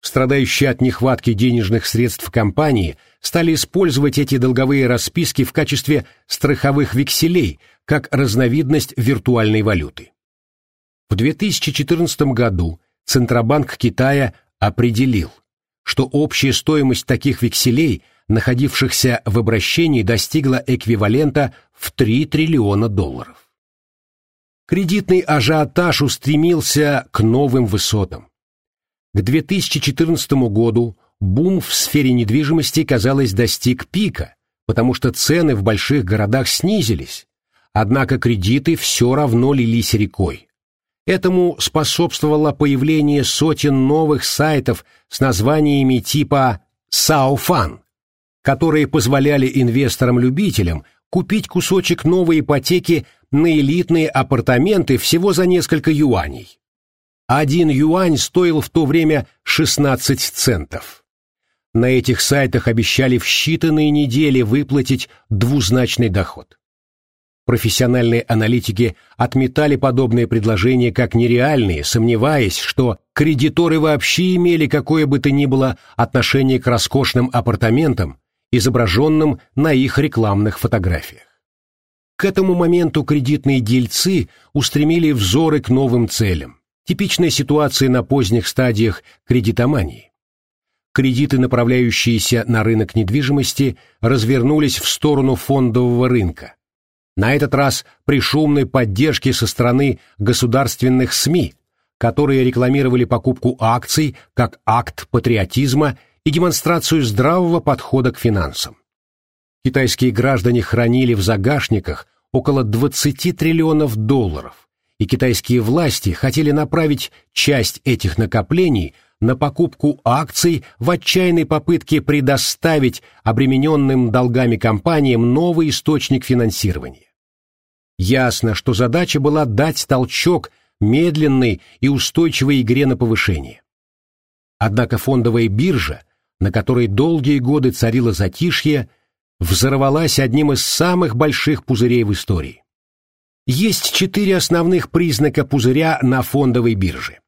Страдающие от нехватки денежных средств компании стали использовать эти долговые расписки в качестве страховых векселей, как разновидность виртуальной валюты. В 2014 году Центробанк Китая определил, что общая стоимость таких векселей – находившихся в обращении, достигла эквивалента в 3 триллиона долларов. Кредитный ажиотаж устремился к новым высотам. К 2014 году бум в сфере недвижимости, казалось, достиг пика, потому что цены в больших городах снизились, однако кредиты все равно лились рекой. Этому способствовало появление сотен новых сайтов с названиями типа «Саофан», которые позволяли инвесторам-любителям купить кусочек новой ипотеки на элитные апартаменты всего за несколько юаней. Один юань стоил в то время 16 центов. На этих сайтах обещали в считанные недели выплатить двузначный доход. Профессиональные аналитики отметали подобные предложения как нереальные, сомневаясь, что кредиторы вообще имели какое бы то ни было отношение к роскошным апартаментам, изображенным на их рекламных фотографиях. К этому моменту кредитные дельцы устремили взоры к новым целям. Типичная ситуация на поздних стадиях кредитомании. Кредиты, направляющиеся на рынок недвижимости, развернулись в сторону фондового рынка. На этот раз при шумной поддержке со стороны государственных СМИ, которые рекламировали покупку акций как акт патриотизма и демонстрацию здравого подхода к финансам. Китайские граждане хранили в загашниках около 20 триллионов долларов, и китайские власти хотели направить часть этих накоплений на покупку акций в отчаянной попытке предоставить обремененным долгами компаниям новый источник финансирования. Ясно, что задача была дать толчок медленной и устойчивой игре на повышение. Однако фондовая биржа на которой долгие годы царило затишье, взорвалась одним из самых больших пузырей в истории. Есть четыре основных признака пузыря на фондовой бирже.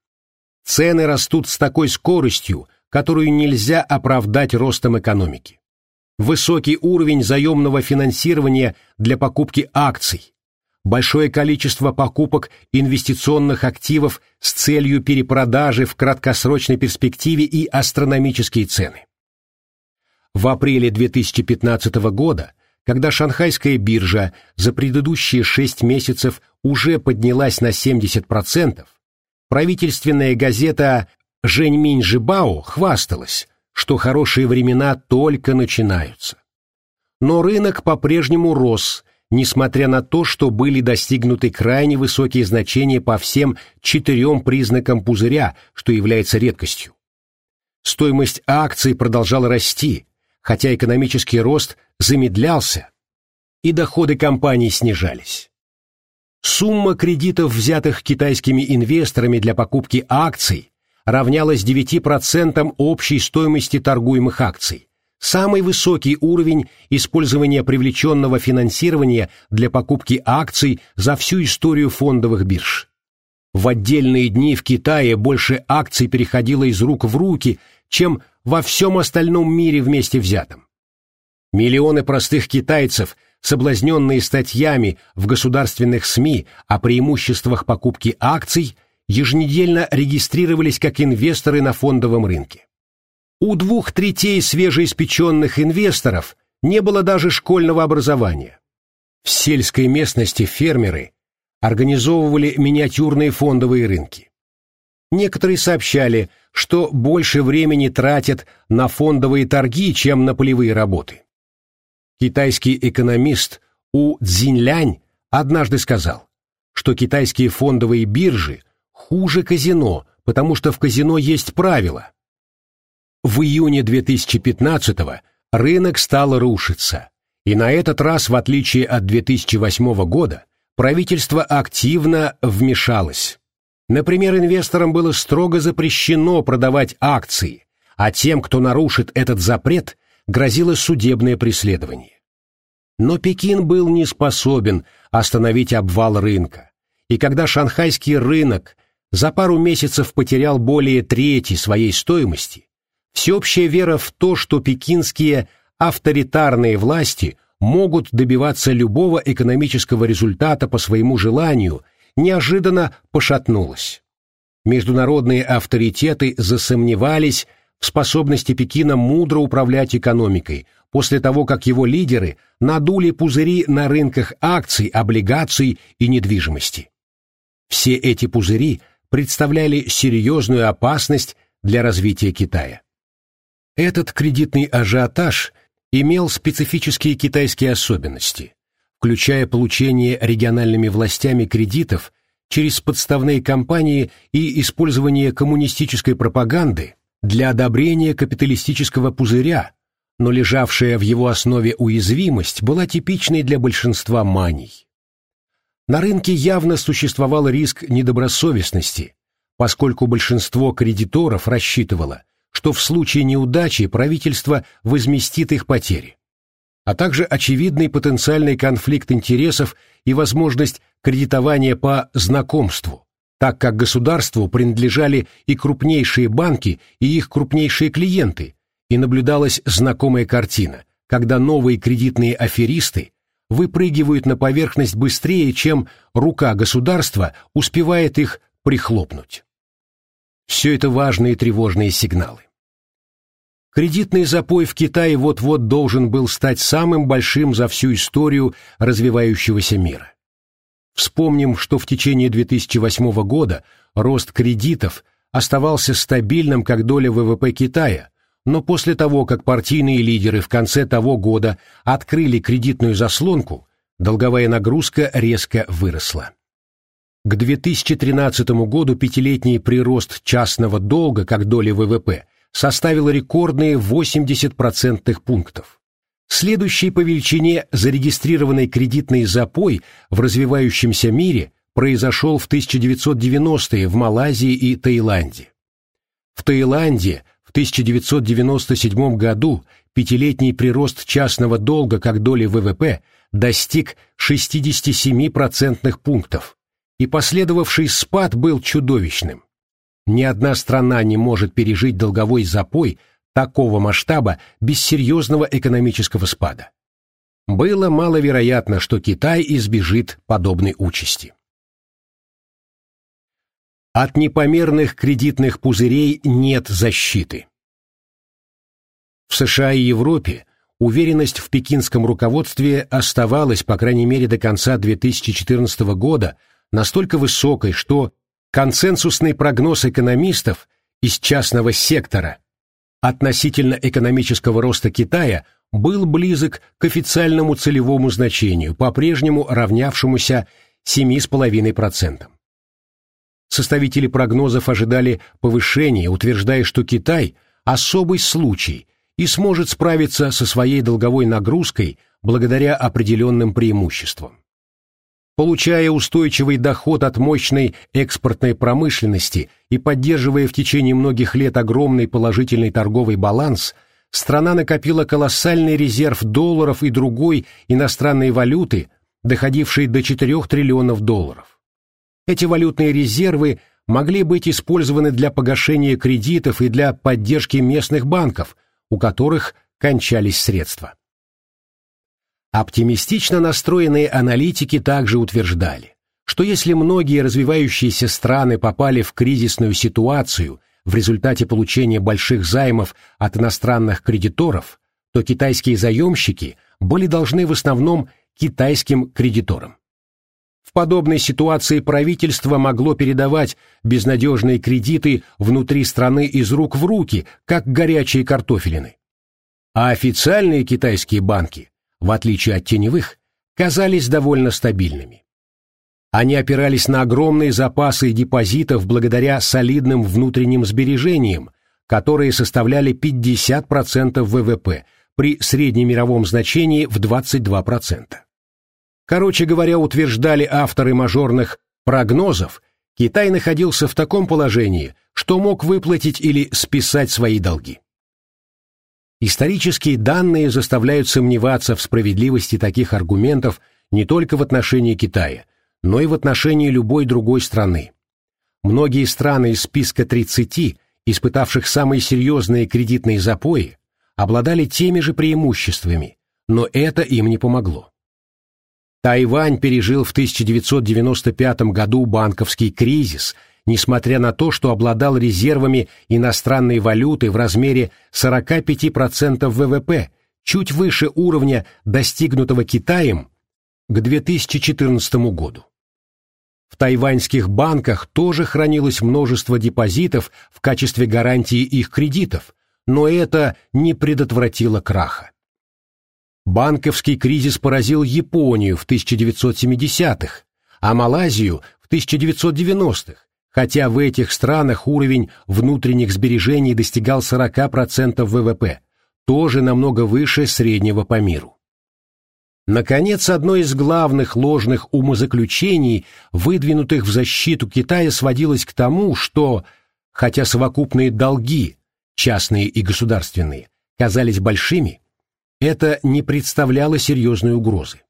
Цены растут с такой скоростью, которую нельзя оправдать ростом экономики. Высокий уровень заемного финансирования для покупки акций, большое количество покупок инвестиционных активов с целью перепродажи в краткосрочной перспективе и астрономические цены. В апреле 2015 года, когда шанхайская биржа за предыдущие шесть месяцев уже поднялась на 70%, правительственная газета «Женьминь Жибао» хвасталась, что хорошие времена только начинаются. Но рынок по-прежнему рос, несмотря на то, что были достигнуты крайне высокие значения по всем четырем признакам пузыря, что является редкостью. Стоимость акций продолжала расти, хотя экономический рост замедлялся, и доходы компаний снижались. Сумма кредитов, взятых китайскими инвесторами для покупки акций, равнялась 9% общей стоимости торгуемых акций, самый высокий уровень использования привлеченного финансирования для покупки акций за всю историю фондовых бирж. В отдельные дни в Китае больше акций переходило из рук в руки, чем во всем остальном мире вместе взятом. Миллионы простых китайцев, соблазненные статьями в государственных СМИ о преимуществах покупки акций, еженедельно регистрировались как инвесторы на фондовом рынке. У двух третей свежеиспеченных инвесторов не было даже школьного образования. В сельской местности фермеры организовывали миниатюрные фондовые рынки. Некоторые сообщали, что больше времени тратят на фондовые торги, чем на полевые работы. Китайский экономист У Цзиньлянь однажды сказал, что китайские фондовые биржи хуже казино, потому что в казино есть правила. В июне 2015-го рынок стал рушиться, и на этот раз, в отличие от 2008 года, правительство активно вмешалось. Например, инвесторам было строго запрещено продавать акции, а тем, кто нарушит этот запрет, грозило судебное преследование. Но Пекин был не способен остановить обвал рынка, и когда шанхайский рынок за пару месяцев потерял более трети своей стоимости, всеобщая вера в то, что пекинские авторитарные власти могут добиваться любого экономического результата по своему желанию, неожиданно пошатнулась. Международные авторитеты засомневались в способности Пекина мудро управлять экономикой после того, как его лидеры надули пузыри на рынках акций, облигаций и недвижимости. Все эти пузыри представляли серьезную опасность для развития Китая. Этот кредитный ажиотаж имел специфические китайские особенности, включая получение региональными властями кредитов через подставные компании и использование коммунистической пропаганды для одобрения капиталистического пузыря, но лежавшая в его основе уязвимость была типичной для большинства маний. На рынке явно существовал риск недобросовестности, поскольку большинство кредиторов рассчитывало, что в случае неудачи правительство возместит их потери, а также очевидный потенциальный конфликт интересов и возможность кредитования по знакомству, так как государству принадлежали и крупнейшие банки, и их крупнейшие клиенты, и наблюдалась знакомая картина, когда новые кредитные аферисты выпрыгивают на поверхность быстрее, чем рука государства успевает их прихлопнуть. Все это важные тревожные сигналы. Кредитный запой в Китае вот-вот должен был стать самым большим за всю историю развивающегося мира. Вспомним, что в течение 2008 года рост кредитов оставался стабильным как доля ВВП Китая, но после того, как партийные лидеры в конце того года открыли кредитную заслонку, долговая нагрузка резко выросла. К 2013 году пятилетний прирост частного долга как доли ВВП составил рекордные 80 процентных пунктов. Следующий по величине зарегистрированный кредитный запой в развивающемся мире произошел в 1990-е в Малайзии и Таиланде. В Таиланде в 1997 году пятилетний прирост частного долга как доли ВВП достиг 67% пунктов, и последовавший спад был чудовищным. Ни одна страна не может пережить долговой запой такого масштаба без серьезного экономического спада. Было маловероятно, что Китай избежит подобной участи. От непомерных кредитных пузырей нет защиты. В США и Европе уверенность в пекинском руководстве оставалась, по крайней мере, до конца 2014 года настолько высокой, что консенсусный прогноз экономистов из частного сектора относительно экономического роста Китая был близок к официальному целевому значению, по-прежнему равнявшемуся 7,5%. Составители прогнозов ожидали повышения, утверждая, что Китай особый случай и сможет справиться со своей долговой нагрузкой благодаря определенным преимуществам. Получая устойчивый доход от мощной экспортной промышленности и поддерживая в течение многих лет огромный положительный торговый баланс, страна накопила колоссальный резерв долларов и другой иностранной валюты, доходивший до 4 триллионов долларов. Эти валютные резервы могли быть использованы для погашения кредитов и для поддержки местных банков, у которых кончались средства. Оптимистично настроенные аналитики также утверждали, что если многие развивающиеся страны попали в кризисную ситуацию в результате получения больших займов от иностранных кредиторов, то китайские заемщики были должны в основном китайским кредиторам. В подобной ситуации правительство могло передавать безнадежные кредиты внутри страны из рук в руки, как горячие картофелины. А официальные китайские банки в отличие от теневых, казались довольно стабильными. Они опирались на огромные запасы депозитов благодаря солидным внутренним сбережениям, которые составляли 50% ВВП при среднемировом значении в 22%. Короче говоря, утверждали авторы мажорных прогнозов, Китай находился в таком положении, что мог выплатить или списать свои долги. Исторические данные заставляют сомневаться в справедливости таких аргументов не только в отношении Китая, но и в отношении любой другой страны. Многие страны из списка 30, испытавших самые серьезные кредитные запои, обладали теми же преимуществами, но это им не помогло. Тайвань пережил в 1995 году банковский кризис – несмотря на то, что обладал резервами иностранной валюты в размере 45% ВВП, чуть выше уровня, достигнутого Китаем к 2014 году. В тайваньских банках тоже хранилось множество депозитов в качестве гарантии их кредитов, но это не предотвратило краха. Банковский кризис поразил Японию в 1970-х, а Малайзию в 1990-х, хотя в этих странах уровень внутренних сбережений достигал 40% ВВП, тоже намного выше среднего по миру. Наконец, одно из главных ложных умозаключений, выдвинутых в защиту Китая, сводилось к тому, что, хотя совокупные долги, частные и государственные, казались большими, это не представляло серьезной угрозы.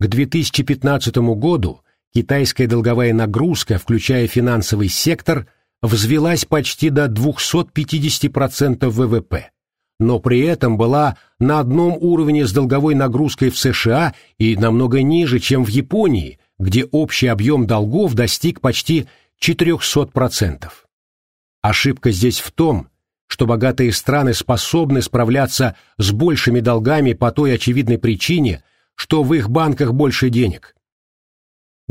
К 2015 году китайская долговая нагрузка, включая финансовый сектор, взвелась почти до 250% ВВП, но при этом была на одном уровне с долговой нагрузкой в США и намного ниже, чем в Японии, где общий объем долгов достиг почти 400%. Ошибка здесь в том, что богатые страны способны справляться с большими долгами по той очевидной причине, что в их банках больше денег –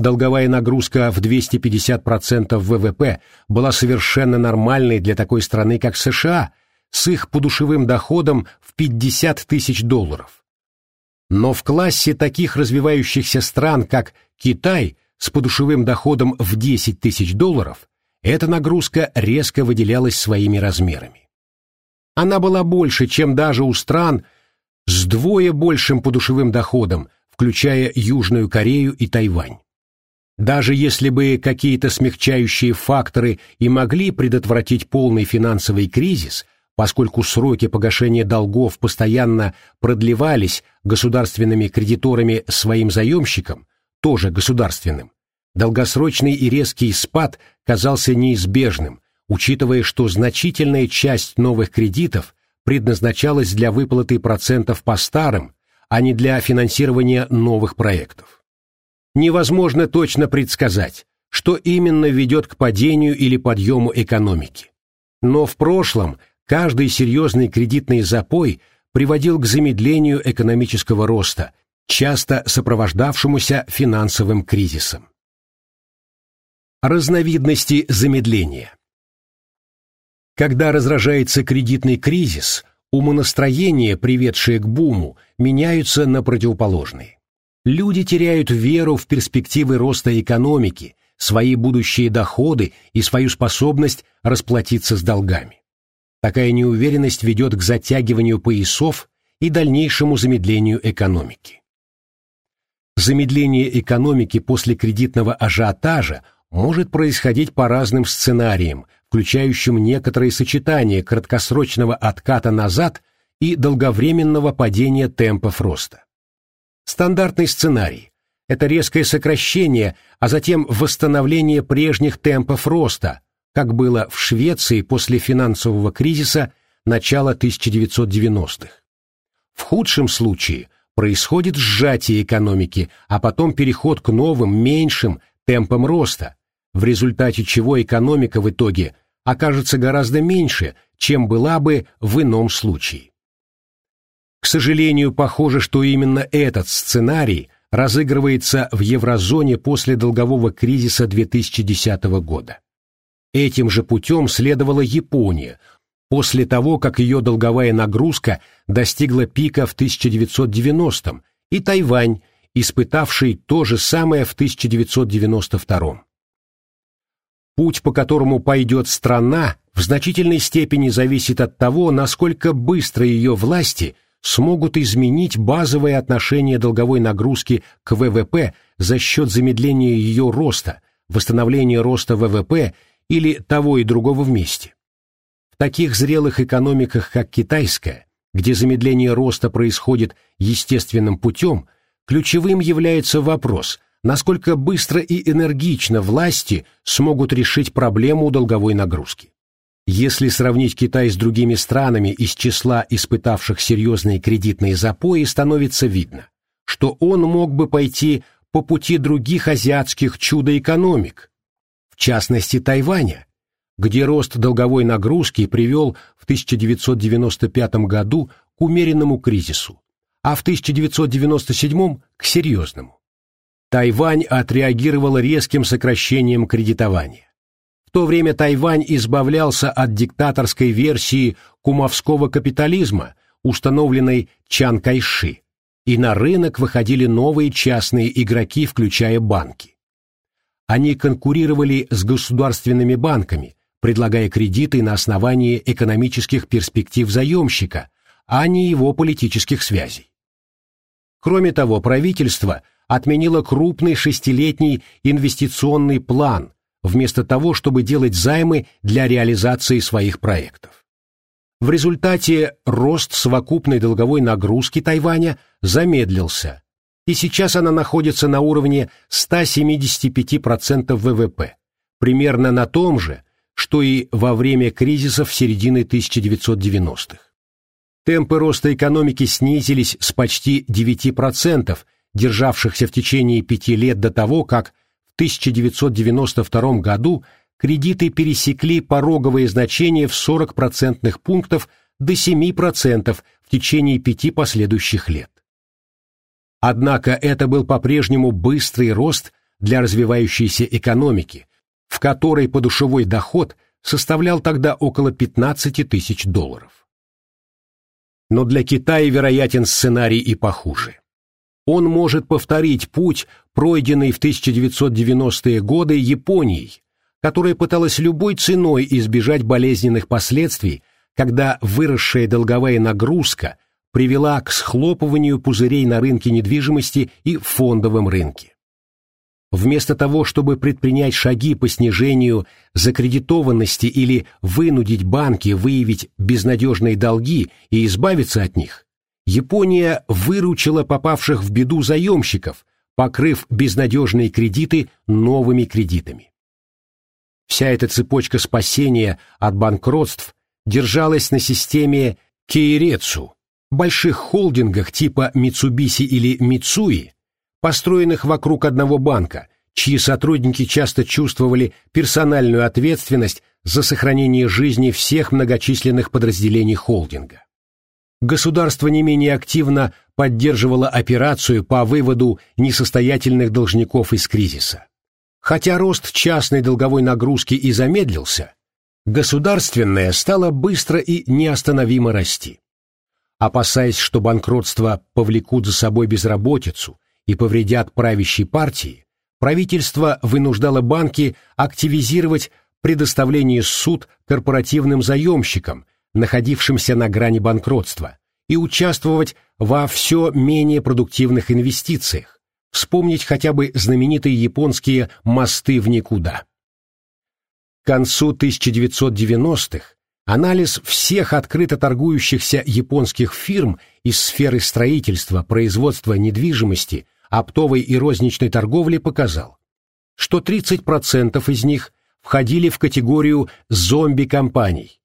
Долговая нагрузка в 250% ВВП была совершенно нормальной для такой страны, как США, с их подушевым доходом в 50 тысяч долларов. Но в классе таких развивающихся стран, как Китай, с подушевым доходом в 10 тысяч долларов, эта нагрузка резко выделялась своими размерами. Она была больше, чем даже у стран с двое большим подушевым доходом, включая Южную Корею и Тайвань. Даже если бы какие-то смягчающие факторы и могли предотвратить полный финансовый кризис, поскольку сроки погашения долгов постоянно продлевались государственными кредиторами своим заемщикам, тоже государственным, долгосрочный и резкий спад казался неизбежным, учитывая, что значительная часть новых кредитов предназначалась для выплаты процентов по старым, а не для финансирования новых проектов невозможно точно предсказать, что именно ведет к падению или подъему экономики. Но в прошлом каждый серьезный кредитный запой приводил к замедлению экономического роста, часто сопровождавшемуся финансовым кризисом. Разновидности замедления Когда разражается кредитный кризис, умонастроения, приведшие к буму, меняются на противоположные. Люди теряют веру в перспективы роста экономики, свои будущие доходы и свою способность расплатиться с долгами. Такая неуверенность ведет к затягиванию поясов и дальнейшему замедлению экономики. Замедление экономики после кредитного ажиотажа может происходить по разным сценариям, включающим некоторые сочетания краткосрочного отката назад и долговременного падения темпов роста. Стандартный сценарий – это резкое сокращение, а затем восстановление прежних темпов роста, как было в Швеции после финансового кризиса начала 1990-х. В худшем случае происходит сжатие экономики, а потом переход к новым, меньшим темпам роста, в результате чего экономика в итоге окажется гораздо меньше, чем была бы в ином случае. К сожалению, похоже, что именно этот сценарий разыгрывается в еврозоне после долгового кризиса 2010 года. Этим же путем следовала Япония, после того, как ее долговая нагрузка достигла пика в 1990-м, и Тайвань, испытавший то же самое в 1992-м. Путь, по которому пойдет страна, в значительной степени зависит от того, насколько быстро ее власти смогут изменить базовое отношение долговой нагрузки к ВВП за счет замедления ее роста, восстановления роста ВВП или того и другого вместе таких зрелых экономиках, как китайская, где замедление роста происходит естественным путем, ключевым является вопрос, насколько быстро и энергично власти смогут решить проблему долговой нагрузки. Если сравнить Китай с другими странами из числа испытавших серьезные кредитные запои, становится видно, что он мог бы пойти по пути других азиатских чудо-экономик, в частности Тайваня, где рост долговой нагрузки привел в 1995 году к умеренному кризису, а в 1997 к серьезному. Тайвань отреагировала резким сокращением кредитования. В то время Тайвань избавлялся от диктаторской версии кумовского капитализма, установленной Чан Кайши, и на рынок выходили новые частные игроки, включая банки. Они конкурировали с государственными банками, предлагая кредиты на основании экономических перспектив заемщика, а не его политических связей. Кроме того, правительство отменило крупный шестилетний инвестиционный план, вместо того, чтобы делать займы для реализации своих проектов. В результате рост совокупной долговой нагрузки Тайваня замедлился, и сейчас она находится на уровне 175% ВВП, примерно на том же, что и во время кризисов середины 1990-х. Темпы роста экономики снизились с почти 9%, державшихся в течение пяти лет до того, как в 1992 году кредиты пересекли пороговые значения в 40 процентных пунктов до 7% в течение пяти последующих лет. Однако это был по-прежнему быстрый рост для развивающейся экономики, в которой подушевой доход составлял тогда около 15 тысяч долларов. Но для Китая вероятен сценарий и похуже. Он может повторить путь, пройденный в 1990-е годы Японией, которая пыталась любой ценой избежать болезненных последствий, когда выросшая долговая нагрузка привела к схлопыванию пузырей на рынке недвижимости и фондовом рынке. Вместо того, чтобы предпринять шаги по снижению закредитованности или вынудить банки выявить безнадежные долги и избавиться от них, Япония выручила попавших в беду заемщиков, покрыв безнадежные кредиты новыми кредитами. Вся эта цепочка спасения от банкротств держалась на системе Кейрецу, больших холдингах типа Mitsubishi или Mitsui, построенных вокруг одного банка, чьи сотрудники часто чувствовали персональную ответственность за сохранение жизни всех многочисленных подразделений холдинга. Государство не менее активно поддерживало операцию по выводу несостоятельных должников из кризиса. Хотя рост частной долговой нагрузки и замедлился, государственная стала быстро и неостановимо расти. Опасаясь, что банкротство повлекут за собой безработицу и повредят правящей партии, правительство вынуждало банки активизировать предоставление суд корпоративным заемщикам, находившимся на грани банкротства, и участвовать во все менее продуктивных инвестициях, вспомнить хотя бы знаменитые японские «мосты в никуда». К концу 1990-х анализ всех открыто торгующихся японских фирм из сферы строительства, производства недвижимости, оптовой и розничной торговли показал, что 30% из них входили в категорию зомби-компаний,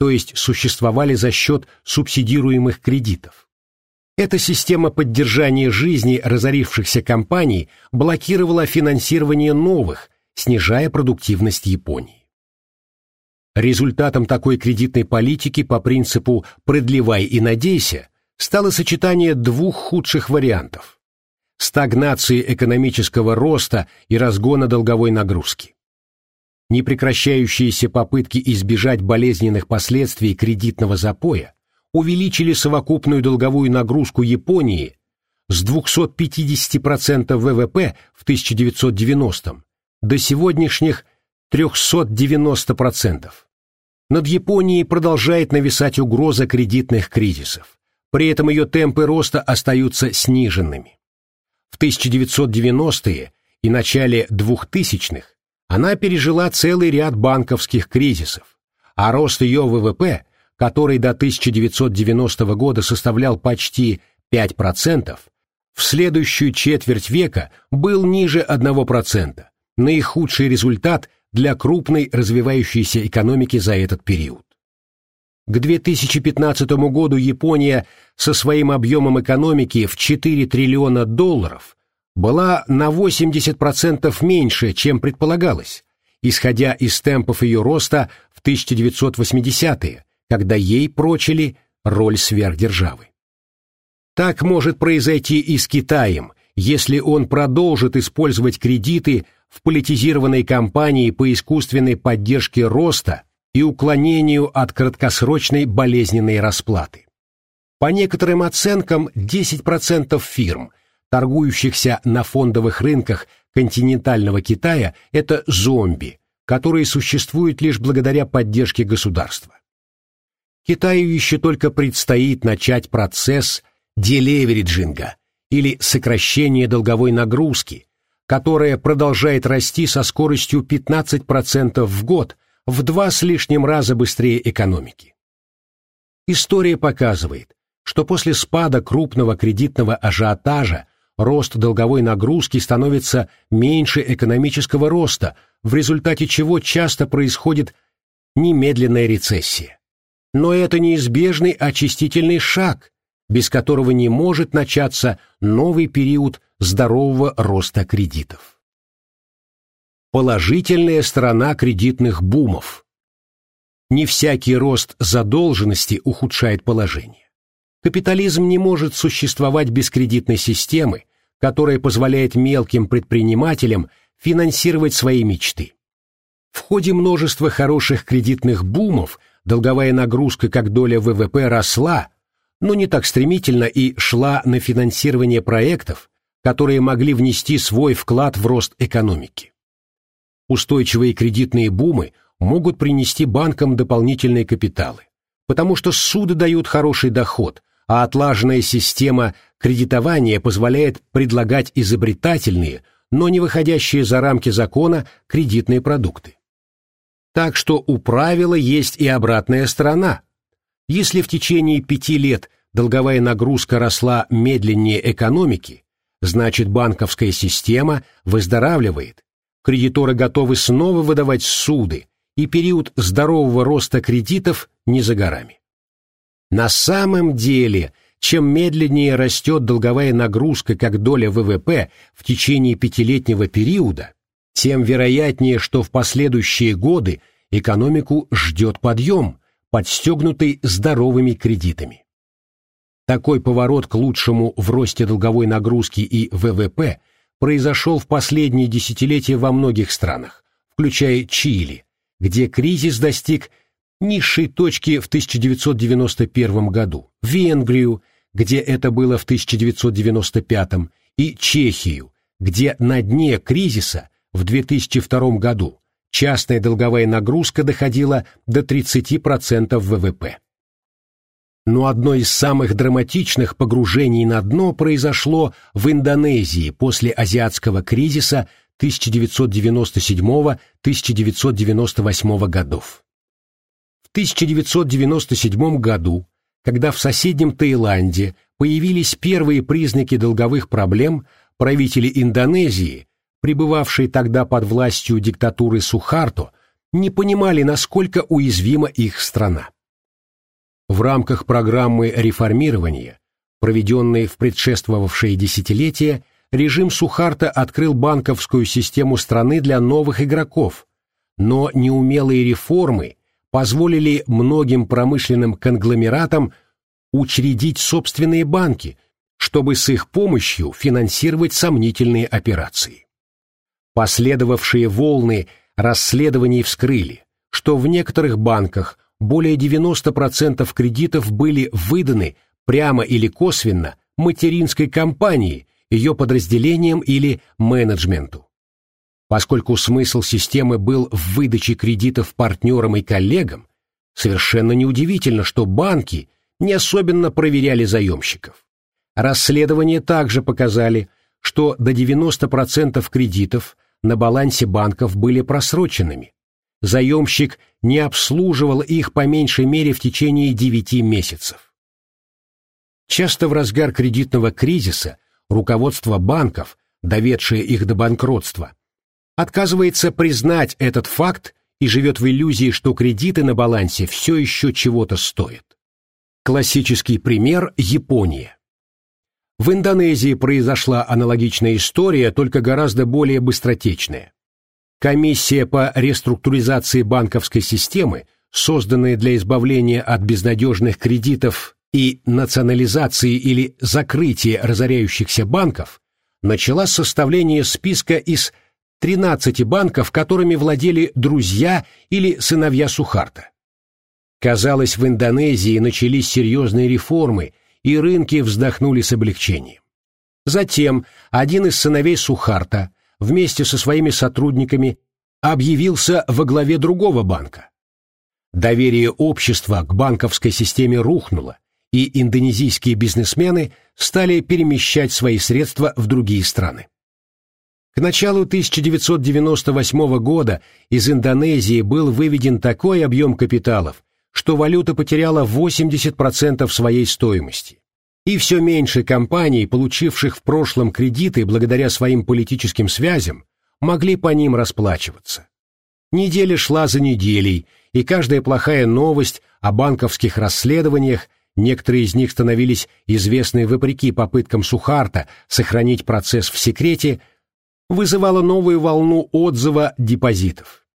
то есть существовали за счет субсидируемых кредитов. Эта система поддержания жизни разорившихся компаний блокировала финансирование новых, снижая продуктивность Японии. Результатом такой кредитной политики по принципу «продлевай и надейся» стало сочетание двух худших вариантов – стагнации экономического роста и разгона долговой нагрузки. Непрекращающиеся попытки избежать болезненных последствий кредитного запоя увеличили совокупную долговую нагрузку Японии с 250% ВВП в 1990 до сегодняшних 390%. Над Японией продолжает нависать угроза кредитных кризисов. При этом ее темпы роста остаются сниженными. В 1990-е и начале 2000-х она пережила целый ряд банковских кризисов, а рост ее ВВП, который до 1990 года составлял почти 5%, в следующую четверть века был ниже 1%, наихудший результат для крупной развивающейся экономики за этот период. К 2015 году Япония со своим объемом экономики в 4 триллиона долларов была на 80% меньше, чем предполагалось, исходя из темпов ее роста в 1980-е, когда ей прочили роль сверхдержавы. Так может произойти и с Китаем, если он продолжит использовать кредиты в политизированной кампании по искусственной поддержке роста и уклонению от краткосрочной болезненной расплаты. По некоторым оценкам, 10% фирм, торгующихся на фондовых рынках континентального Китая, это зомби, которые существуют лишь благодаря поддержке государства. Китаю еще только предстоит начать процесс делевериджинга или сокращения долговой нагрузки, которая продолжает расти со скоростью 15% в год, в два с лишним раза быстрее экономики. История показывает, что после спада крупного кредитного ажиотажа рост долговой нагрузки становится меньше экономического роста, в результате чего часто происходит немедленная рецессия. Но это неизбежный очистительный шаг, без которого не может начаться новый период здорового роста кредитов. Положительная сторона кредитных бумов. Не всякий рост задолженности ухудшает положение. Капитализм не может существовать без кредитной системы, которая позволяет мелким предпринимателям финансировать свои мечты. В ходе множества хороших кредитных бумов долговая нагрузка как доля ВВП росла, но не так стремительно и шла на финансирование проектов, которые могли внести свой вклад в рост экономики. Устойчивые кредитные бумы могут принести банкам дополнительные капиталы, потому что суды дают хороший доход, а отлаженная система кредитования позволяет предлагать изобретательные, но не выходящие за рамки закона кредитные продукты. Так что у правила есть и обратная сторона. Если в течение пяти лет долговая нагрузка росла медленнее экономики, Значит, банковская система выздоравливает, кредиторы готовы снова выдавать суды, и период здорового роста кредитов не за горами. На самом деле, чем медленнее растет долговая нагрузка как доля ВВП в течение пятилетнего периода, тем вероятнее, что в последующие годы экономику ждет подъем, подстегнутый здоровыми кредитами. Такой поворот к лучшему в росте долговой нагрузки и ВВП произошел в последние десятилетия во многих странах, включая Чили, где кризис достиг низшей точки в 1991 году, Венгрию, где это было в 1995, и Чехию, где на дне кризиса в 2002 году частная долговая нагрузка доходила до 30% ВВП. Но одно из самых драматичных погружений на дно произошло в Индонезии после азиатского кризиса 1997-1998 годов. В 1997 году, когда в соседнем Таиланде появились первые признаки долговых проблем, правители Индонезии, пребывавшие тогда под властью диктатуры Сухарто, не понимали, насколько уязвима их страна. В рамках программы реформирования, проведенной в предшествовавшие десятилетия, режим Сухарта открыл банковскую систему страны для новых игроков, но неумелые реформы позволили многим промышленным конгломератам учредить собственные банки, чтобы с их помощью финансировать сомнительные операции. Последовавшие волны расследований вскрыли, что в некоторых банках более 90% кредитов были выданы прямо или косвенно материнской компании, ее подразделениям или менеджменту. Поскольку смысл системы был в выдаче кредитов партнерам и коллегам, совершенно неудивительно, что банки не особенно проверяли заемщиков. Расследования также показали, что до 90% кредитов на балансе банков были просроченными, заемщик не обслуживал их по меньшей мере в течение 9 месяцев. Часто в разгар кредитного кризиса руководство банков, доведшее их до банкротства, отказывается признать этот факт и живет в иллюзии, что кредиты на балансе все еще чего-то стоят. Классический пример – Япония. В Индонезии произошла аналогичная история, только гораздо более быстротечная. Комиссия по реструктуризации банковской системы, созданная для избавления от безнадежных кредитов и национализации или закрытия разоряющихся банков, начала с составления списка из 13 банков, которыми владели друзья или сыновья Сухарта. Казалось, в Индонезии начались серьезные реформы, и рынки вздохнули с облегчением. Затем один из сыновей Сухарта – вместе со своими сотрудниками объявился во главе другого банка. Доверие общества к банковской системе рухнуло, и индонезийские бизнесмены стали перемещать свои средства в другие страны. К началу 1998 года из Индонезии был выведен такой объем капиталов, что валюта потеряла 80% своей стоимости и все меньше компаний, получивших в прошлом кредиты благодаря своим политическим связям, могли по ним расплачиваться. Неделя шла за неделей, и каждая плохая новость о банковских расследованиях, некоторые из них становились известны вопреки попыткам Сухарта сохранить процесс в секрете, вызывала новую волну отзыва депозитов.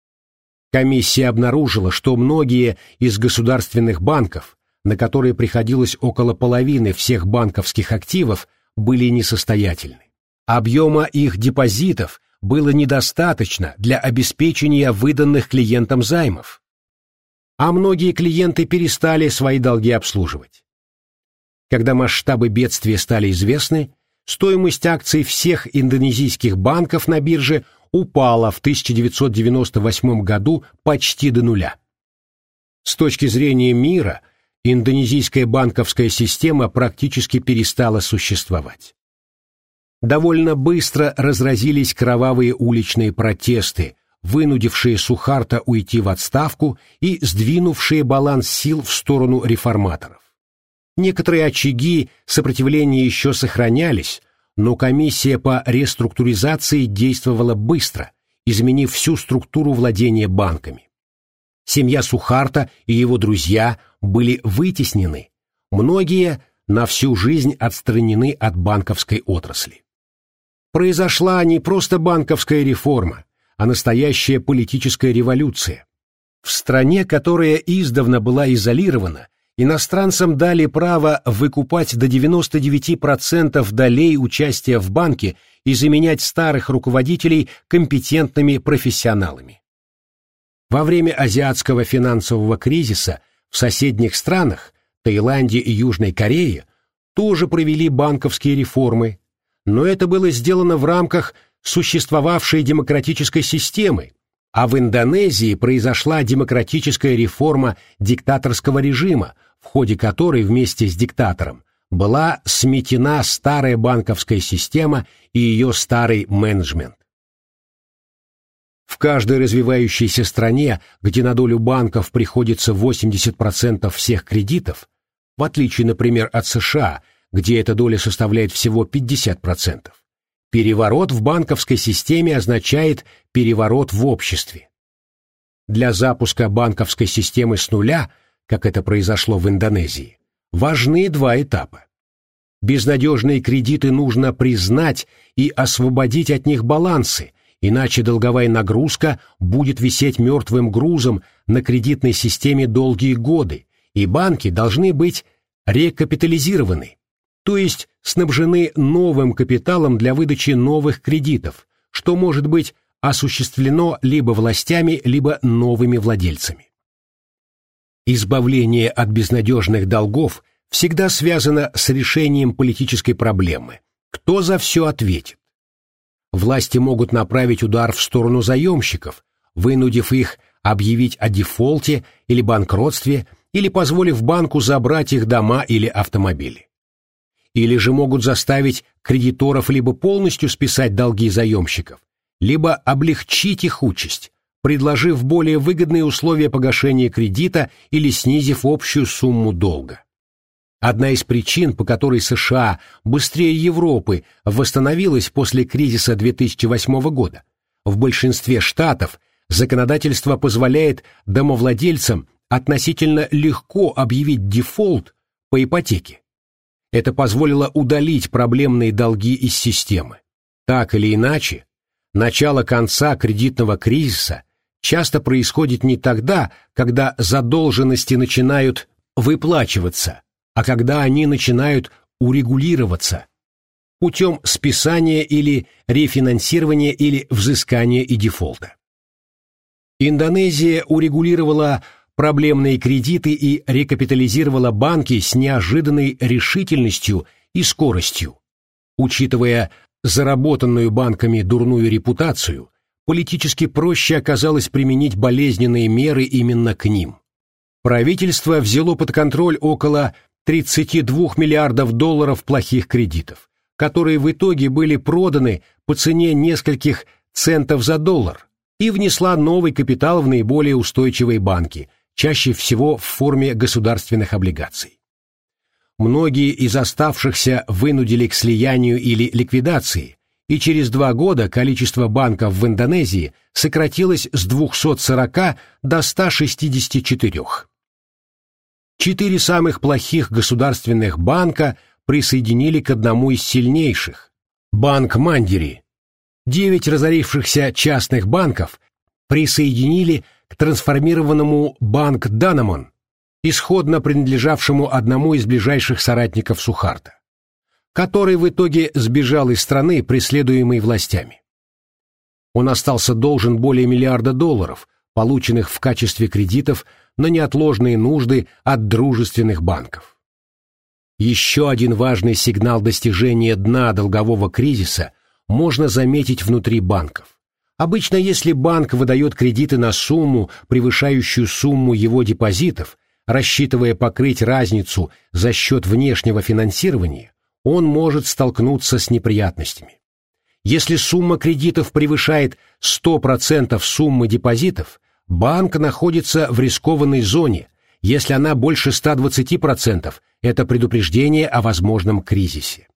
Комиссия обнаружила, что многие из государственных банков на которые приходилось около половины всех банковских активов, были несостоятельны. Объема их депозитов было недостаточно для обеспечения выданных клиентам займов. А многие клиенты перестали свои долги обслуживать. Когда масштабы бедствия стали известны, стоимость акций всех индонезийских банков на бирже упала в 1998 году почти до нуля. С точки зрения мира – индонезийская банковская система практически перестала существовать. Довольно быстро разразились кровавые уличные протесты, вынудившие Сухарта уйти в отставку и сдвинувшие баланс сил в сторону реформаторов. Некоторые очаги сопротивления еще сохранялись, но комиссия по реструктуризации действовала быстро, изменив всю структуру владения банками. Семья Сухарта и его друзья были вытеснены, многие на всю жизнь отстранены от банковской отрасли. Произошла не просто банковская реформа, а настоящая политическая революция. В стране, которая издавна была изолирована, иностранцам дали право выкупать до 99% долей участия в банке и заменять старых руководителей компетентными профессионалами. Во время азиатского финансового кризиса в соседних странах, Таиланде и Южной Корее, тоже провели банковские реформы, но это было сделано в рамках существовавшей демократической системы, а в Индонезии произошла демократическая реформа диктаторского режима, в ходе которой вместе с диктатором была сметена старая банковская система и ее старый менеджмент. В каждой развивающейся стране, где на долю банков приходится 80% всех кредитов, в отличие, например, от США, где эта доля составляет всего 50%, Переворот в банковской системе означает переворот в обществе. Для запуска банковской системы с нуля, как это произошло в Индонезии, важны два этапа. Безнадежные кредиты нужно признать и освободить от них балансы, иначе долговая нагрузка будет висеть мертвым грузом на кредитной системе долгие годы, и банки должны быть рекапитализированы, то есть снабжены новым капиталом для выдачи новых кредитов, что может быть осуществлено либо властями, либо новыми владельцами. Избавление от безнадежных долгов всегда связано с решением политической проблемы. Кто за все ответит? Власти могут направить удар в сторону заемщиков, вынудив их объявить о дефолте или банкротстве, или позволив банку забрать их дома или автомобили или же могут заставить кредиторов либо полностью списать долги заемщиков, либо облегчить их участь, предложив более выгодные условия погашения кредита или снизив общую сумму долга. Одна из причин, по которой США быстрее Европы восстановилась после кризиса 2008 года, в большинстве штатов законодательство позволяет домовладельцам относительно легко объявить дефолт по ипотеке, это позволило удалить проблемные долги из системы. Так или иначе, начало конца кредитного кризиса часто происходит не тогда, когда задолженности начинают выплачиваться, а когда они начинают урегулироваться путем списания или рефинансирования или взыскания и дефолта. Индонезия урегулировала проблемные кредиты и рекапитализировала банки с неожиданной решительностью и скоростью. Учитывая заработанную банками дурную репутацию, политически проще оказалось применить болезненные меры именно к ним. Правительство взяло под контроль около 32 миллиардов долларов плохих кредитов, которые в итоге были проданы по цене нескольких центов за доллар, и внесла новый капитал в наиболее устойчивые банки – чаще всего в форме государственных облигаций. Многие из оставшихся вынудили к слиянию или ликвидации, и через два года количество банков в Индонезии сократилось с 240 до 164. Четыре самых плохих государственных банка присоединили к одному из сильнейших – Банк Мандири. Девять разорившихся частных банков присоединили трансформированному Банк Данамон, исходно принадлежавшему одному из ближайших соратников Сухарта, который в итоге сбежал из страны, преследуемой властями. Он остался должен более миллиарда долларов, полученных в качестве кредитов на неотложные нужды от дружественных банков. Еще один важный сигнал достижения дна долгового кризиса можно заметить внутри банков. Обычно, если банк выдает кредиты на сумму, превышающую сумму его депозитов, рассчитывая покрыть разницу за счет внешнего финансирования, он может столкнуться с неприятностями. Если сумма кредитов превышает 100% суммы депозитов, банк находится в рискованной зоне. Если она больше 120%, это предупреждение о возможном кризисе.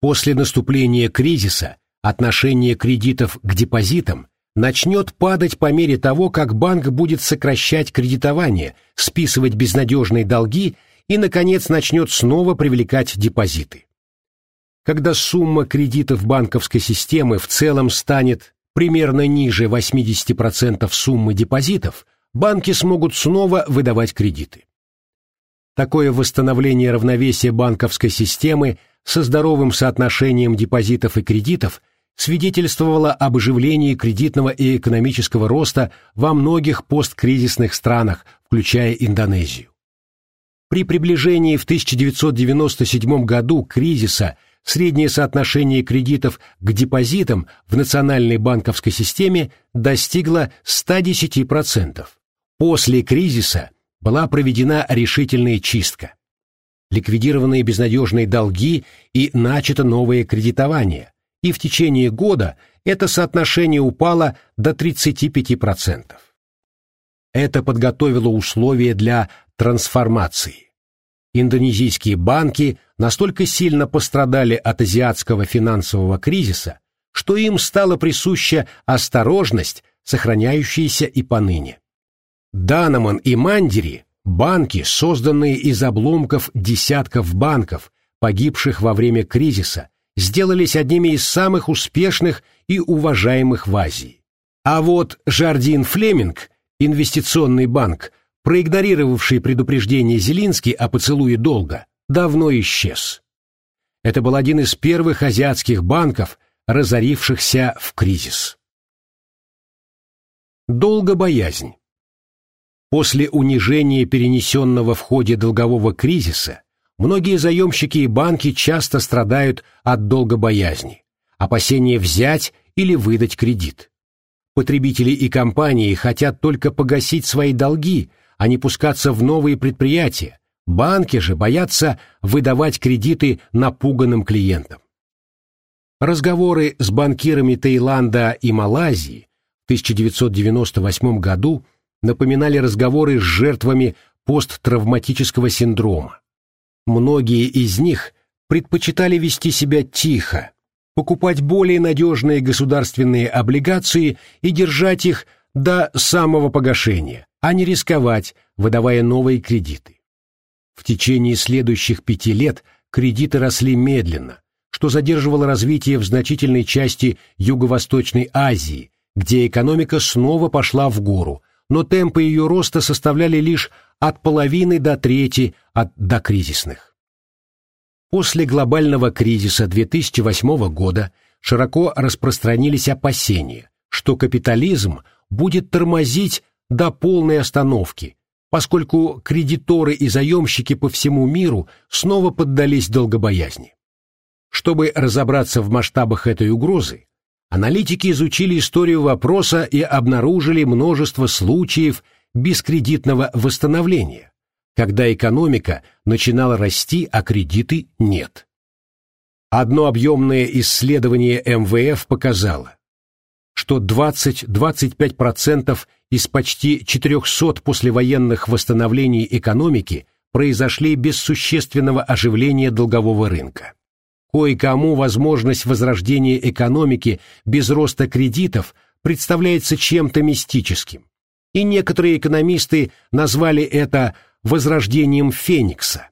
После наступления кризиса отношение кредитов к депозитам начнет падать по мере того, как банк будет сокращать кредитование, списывать безнадежные долги и, наконец, начнет снова привлекать депозиты. Когда сумма кредитов банковской системы в целом станет примерно ниже 80% суммы депозитов, банки смогут снова выдавать кредиты. Такое восстановление равновесия банковской системы со здоровым соотношением депозитов и кредитов – свидетельствовало об оживлении кредитного и экономического роста во многих посткризисных странах, включая Индонезию. При приближении в 1997 году кризиса среднее соотношение кредитов к депозитам в национальной банковской системе достигло 110%. После кризиса была проведена решительная чистка. Ликвидированы безнадежные долги и начато новое кредитование, и в течение года это соотношение упало до 35%. Это подготовило условия для трансформации. Индонезийские банки настолько сильно пострадали от азиатского финансового кризиса, что им стала присуща осторожность, сохраняющаяся и поныне. Данаман и Мандири – банки, созданные из обломков десятков банков, погибших во время кризиса, сделались одними из самых успешных и уважаемых в Азии. А вот Жардин Флеминг, инвестиционный банк, проигнорировавший предупреждение Зелински о поцелуе долга, давно исчез. Это был один из первых азиатских банков, разорившихся в кризис. Долгобоязнь. После унижения, перенесенного в ходе долгового кризиса, многие заемщики и банки часто страдают от долгобоязни, опасения взять или выдать кредит. Потребители и компании хотят только погасить свои долги, а не пускаться в новые предприятия, банки же боятся выдавать кредиты напуганным клиентам. Разговоры с банкирами Таиланда и Малайзии в 1998 году напоминали разговоры с жертвами посттравматического синдрома. Многие из них предпочитали вести себя тихо, покупать более надежные государственные облигации и держать их до самого погашения, а не рисковать, выдавая новые кредиты. В течение следующих пяти лет кредиты росли медленно, что задерживало развитие в значительной части Юго-Восточной Азии, где экономика снова пошла в гору, но темпы ее роста составляли лишь от половины до трети от докризисных. После глобального кризиса 2008 года широко распространились опасения, что капитализм будет тормозить до полной остановки, поскольку кредиторы и заемщики по всему миру снова поддались долгобоязни. Чтобы разобраться в масштабах этой угрозы, аналитики изучили историю вопроса и обнаружили множество случаев бескредитного восстановления, когда экономика начинала расти, а кредиты нет. Одно объемное исследование МВФ показало, что 20-25% из почти 400 послевоенных восстановлений экономики произошли без существенного оживления долгового рынка. Кое-кому возможность возрождения экономики без роста кредитов представляется чем-то мистическим. И некоторые экономисты назвали это возрождением Феникса.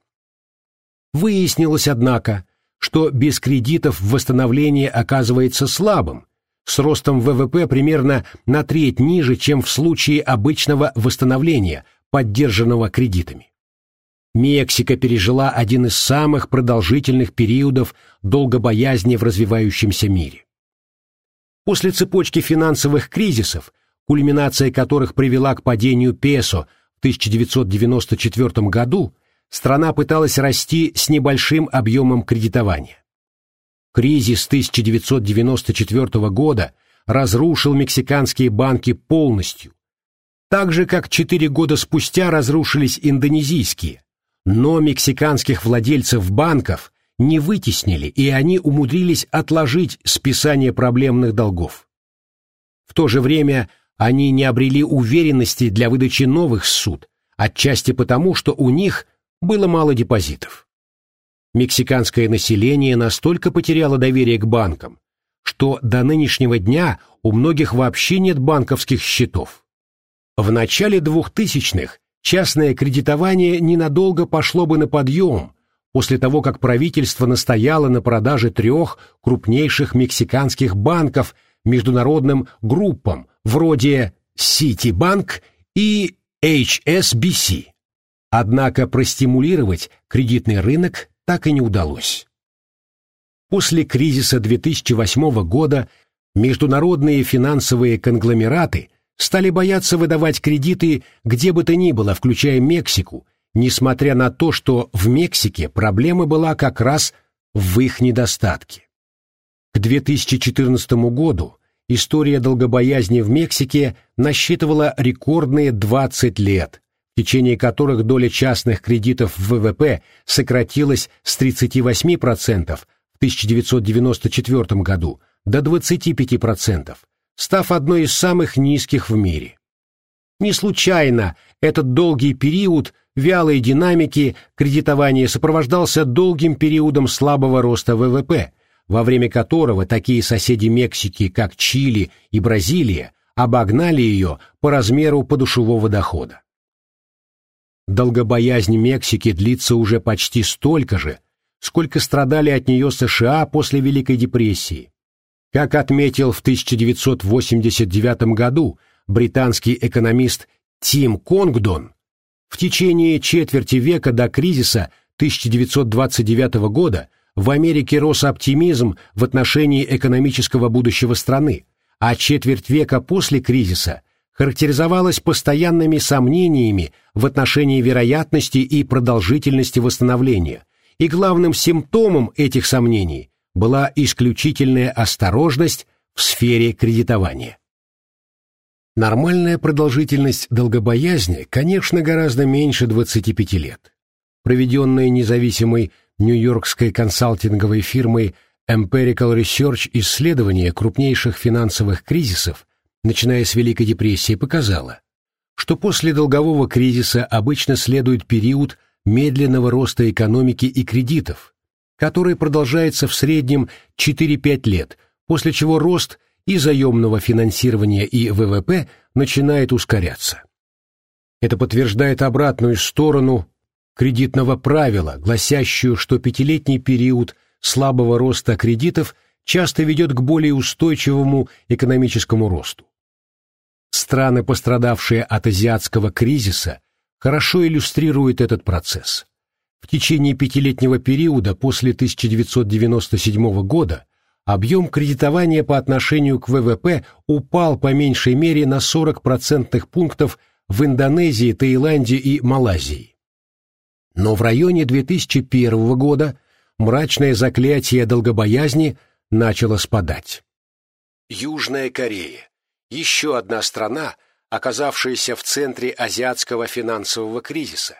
Выяснилось, однако, что без кредитов восстановление оказывается слабым, с ростом ВВП примерно на треть ниже, чем в случае обычного восстановления, поддержанного кредитами. Мексика пережила один из самых продолжительных периодов долгобоязни в развивающемся мире. После цепочки финансовых кризисов, кульминация которых привела к падению песо в 1994 году, страна пыталась расти с небольшим объемом кредитования. Кризис 1994 года разрушил мексиканские банки полностью, так же, как четыре года спустя разрушились индонезийские, но мексиканских владельцев банков не вытеснили, и они умудрились отложить списание проблемных долгов. В то же время они не обрели уверенности для выдачи новых суд, отчасти потому, что у них было мало депозитов. Мексиканское население настолько потеряло доверие к банкам, что до нынешнего дня у многих вообще нет банковских счетов. В начале 2000-х частное кредитование ненадолго пошло бы на подъем, после того, как правительство настояло на продаже трех крупнейших мексиканских банков международным группам, вроде Citibank и HSBC. Однако простимулировать кредитный рынок так и не удалось. После кризиса 2008 года международные финансовые конгломераты стали бояться выдавать кредиты где бы то ни было, включая Мексику, несмотря на то, что в Мексике проблема была как раз в их недостатки. К 2014 году история долгобоязни в Мексике насчитывала рекордные 20 лет, в течение которых доля частных кредитов в ВВП сократилась с 38% в 1994 году до 25%, став одной из самых низких в мире. Не случайно этот долгий период вялой динамики кредитования сопровождался долгим периодом слабого роста ВВП, во время которого такие соседи Мексики, как Чили и Бразилия, обогнали ее по размеру подушевого дохода. Долгобоязнь Мексики длится уже почти столько же, сколько страдали от нее США после Великой депрессии. Как отметил в 1989 году британский экономист Тим Конгдон, в течение четверти века до кризиса 1929 года в Америке рос оптимизм в отношении экономического будущего страны, а четверть века после кризиса характеризовалась постоянными сомнениями в отношении вероятности и продолжительности восстановления, и главным симптомом этих сомнений была исключительная осторожность в сфере кредитования. Нормальная продолжительность долгобоязни, конечно, гораздо меньше 25 лет. Проведенная независимой нью-йоркской консалтинговой фирмой Empirical Research исследование крупнейших финансовых кризисов, начиная с Великой депрессии, показало, что после долгового кризиса обычно следует период медленного роста экономики и кредитов, который продолжается в среднем 4-5 лет, после чего рост и заемного финансирования и ВВП начинает ускоряться. Это подтверждает обратную сторону кредитного правила, гласящую, что пятилетний период слабого роста кредитов часто ведет к более устойчивому экономическому росту. Страны, пострадавшие от азиатского кризиса, хорошо иллюстрируют этот процесс. В течение пятилетнего периода после 1997 года объем кредитования по отношению к ВВП упал по меньшей мере на 40 процентных пунктов в Индонезии, Таиланде и Малайзии. Но в районе 2001 года мрачное заклятие долгобоязни начало спадать. Южная Корея. Еще одна страна, оказавшаяся в центре азиатского финансового кризиса.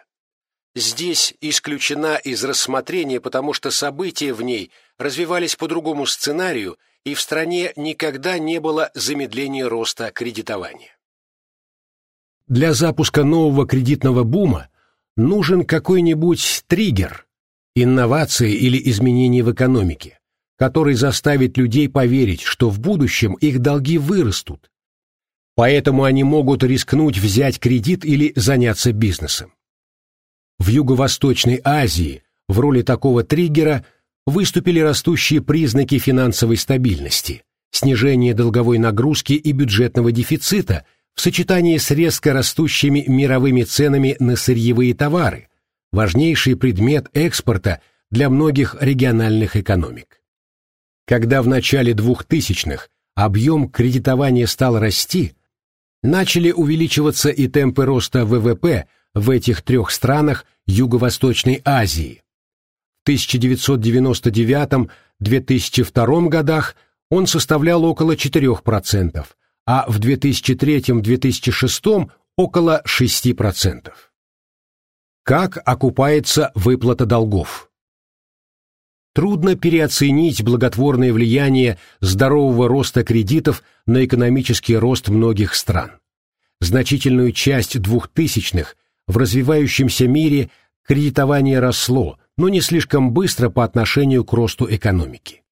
Здесь исключена из рассмотрения, потому что события в ней развивались по другому сценарию, и в стране никогда не было замедления роста кредитования. Для запуска нового кредитного бума нужен какой-нибудь триггер, инновация или изменение в экономике, который заставит людей поверить, что в будущем их долги вырастут. Поэтому они могут рискнуть взять кредит или заняться бизнесом. В Юго-Восточной Азии в роли такого триггера выступили растущие признаки финансовой стабильности, снижение долговой нагрузки и бюджетного дефицита – в сочетании с резко растущими мировыми ценами на сырьевые товары, важнейший предмет экспорта для многих региональных экономик. Когда в начале 2000-х объем кредитования стал расти, начали увеличиваться и темпы роста ВВП в этих трех странах Юго-Восточной Азии. В 1999-2002 годах он составлял около 4%, а в 2003-2006 около 6%. Как окупается выплата долгов? Трудно переоценить благотворное влияние здорового роста кредитов на экономический рост многих стран. Значительную часть двухтысячных в развивающемся мире кредитование росло, но не слишком быстро по отношению к росту экономики.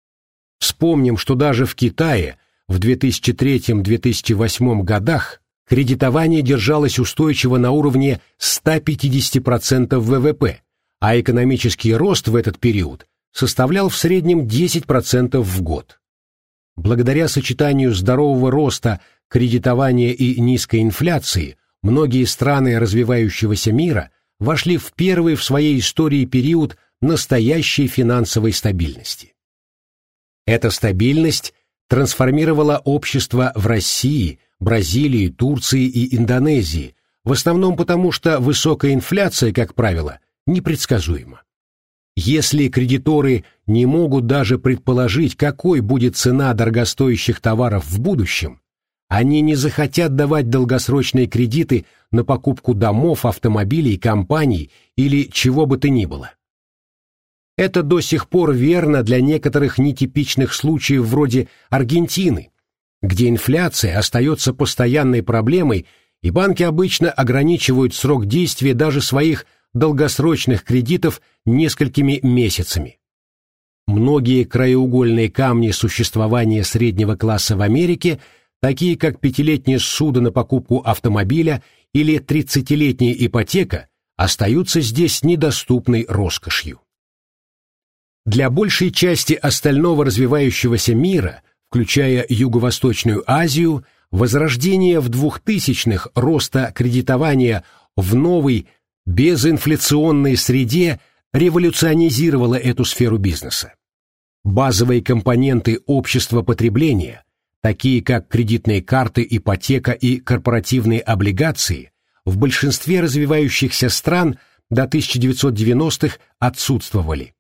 Вспомним, что даже в Китае в 2003-2008 годах кредитование держалось устойчиво на уровне 150% ВВП, а экономический рост в этот период составлял в среднем 10% в год. Благодаря сочетанию здорового роста, кредитования и низкой инфляции, многие страны развивающегося мира вошли в первый в своей истории период настоящей финансовой стабильности. Эта стабильность трансформировала общество в России, Бразилии, Турции и Индонезии, в основном потому, что высокая инфляция, как правило, непредсказуема. Если кредиторы не могут даже предположить, какой будет цена дорогостоящих товаров в будущем, они не захотят давать долгосрочные кредиты на покупку домов, автомобилей, компаний или чего бы то ни было. Это до сих пор верно для некоторых нетипичных случаев вроде Аргентины, где инфляция остается постоянной проблемой, и банки обычно ограничивают срок действия даже своих долгосрочных кредитов несколькими месяцами. Многие краеугольные камни существования среднего класса в Америке – такие как пятилетнее суда на покупку автомобиля или тридцатилетняя ипотека, остаются здесь недоступной роскошью. Для большей части остального развивающегося мира, включая Юго-Восточную Азию, возрождение в двухтысячных роста кредитования в новой безинфляционной среде революционизировало эту сферу бизнеса. Базовые компоненты общества потребления – такие как кредитные карты, ипотека и корпоративные облигации, в большинстве развивающихся стран до 1990-х отсутствовали.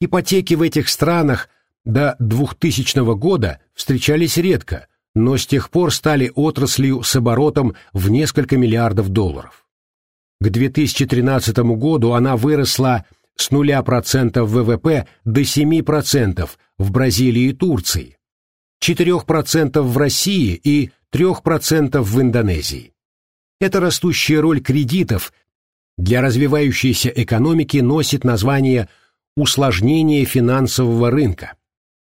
Ипотеки в этих странах до 2000 года встречались редко, но с тех пор стали отраслью с оборотом в несколько миллиардов долларов. К 2013 году она выросла с 0% ВВП до 7% в Бразилии и Турции, 4% в России и 3% в Индонезии. Эта растущая роль кредитов для развивающейся экономики носит название «усложнение финансового рынка».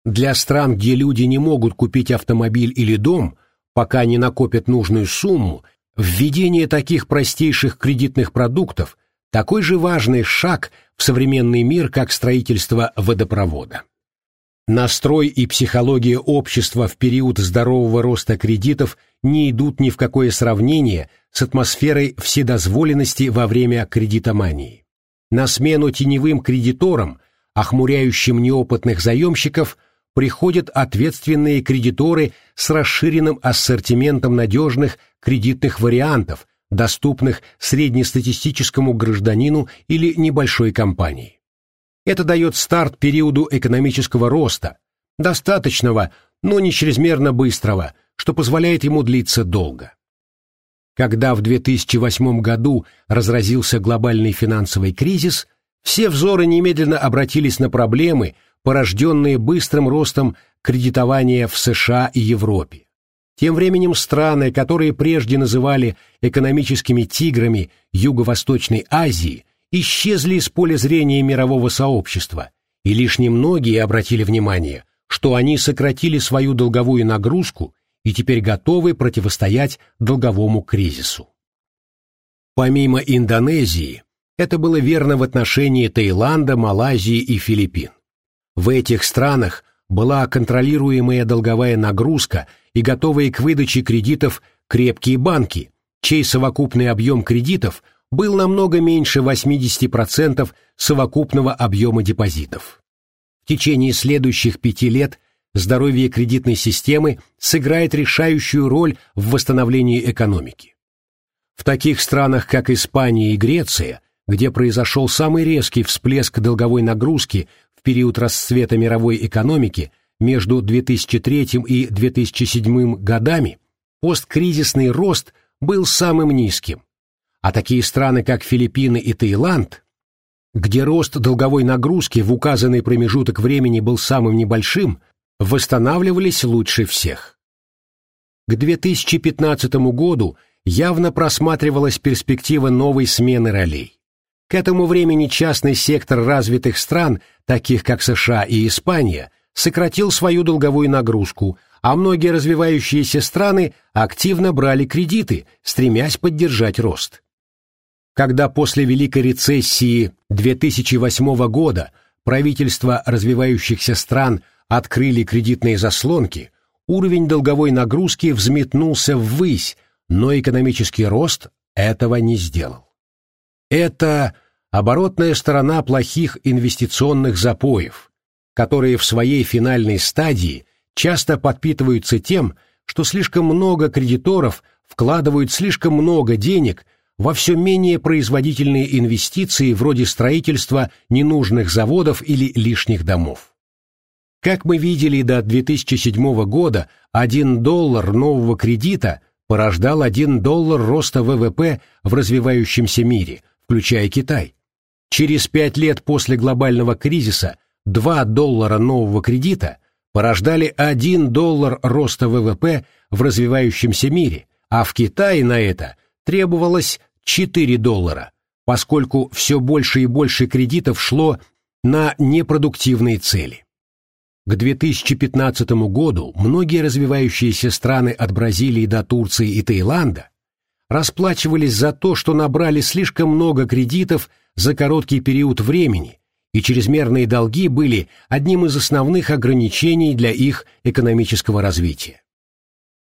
Для стран, где люди не могут купить автомобиль или дом, пока не накопят нужную сумму, введение таких простейших кредитных продуктов – такой же важный шаг в современный мир, как строительство водопровода. Настрой и психология общества в период здорового роста кредитов не идут ни в какое сравнение с атмосферой вседозволенности во время кредитомании. На смену теневым кредиторам, охмуряющим неопытных заемщиков, приходят ответственные кредиторы с расширенным ассортиментом надежных кредитных вариантов, доступных среднестатистическому гражданину или небольшой компании. Это дает старт периоду экономического роста, достаточного, но не чрезмерно быстрого, что позволяет ему длиться долго. Когда в 2008 году разразился глобальный финансовый кризис, все взоры немедленно обратились на проблемы, порожденные быстрым ростом кредитования в США и Европе. Тем временем страны, которые прежде называли экономическими тиграми Юго-Восточной Азии, исчезли из поля зрения мирового сообщества, и лишь немногие обратили внимание, что они сократили свою долговую нагрузку и теперь готовы противостоять долговому кризису. Помимо Индонезии, это было верно в отношении Таиланда, Малайзии и Филиппин. В этих странах была контролируемая долговая нагрузка и готовые к выдаче кредитов крепкие банки, чей совокупный объем кредитов – был намного меньше 80% совокупного объема депозитов. В течение следующих пяти лет здоровье кредитной системы сыграет решающую роль в восстановлении экономики. В таких странах, как Испания и Греция, где произошел самый резкий всплеск долговой нагрузки в период расцвета мировой экономики между 2003 и 2007 годами, посткризисный рост был самым низким, а такие страны, как Филиппины и Таиланд, где рост долговой нагрузки в указанный промежуток времени был самым небольшим, восстанавливались лучше всех. К 2015 году явно просматривалась перспектива новой смены ролей. К этому времени частный сектор развитых стран, таких как США и Испания, сократил свою долговую нагрузку, а многие развивающиеся страны активно брали кредиты, стремясь поддержать рост. Когда после Великой рецессии 2008 года правительства развивающихся стран открыли кредитные заслонки, уровень долговой нагрузки взметнулся ввысь, но экономический рост этого не сделал. Это оборотная сторона плохих инвестиционных запоев, которые в своей финальной стадии часто подпитываются тем, что слишком много кредиторов вкладывают слишком много денег во все менее производительные инвестиции вроде строительства ненужных заводов или лишних домов. Как мы видели до 2007 года, 1 доллар нового кредита порождал 1 доллар роста ВВП в развивающемся мире, включая Китай. Через 5 лет после глобального кризиса 2 доллара нового кредита порождали 1 доллар роста ВВП в развивающемся мире, а в Китае на это требовалось 4 доллара, поскольку все больше и больше кредитов шло на непродуктивные цели. К 2015 году многие развивающиеся страны от Бразилии до Турции и Таиланда расплачивались за то, что набрали слишком много кредитов за короткий период времени, и чрезмерные долги были одним из основных ограничений для их экономического развития.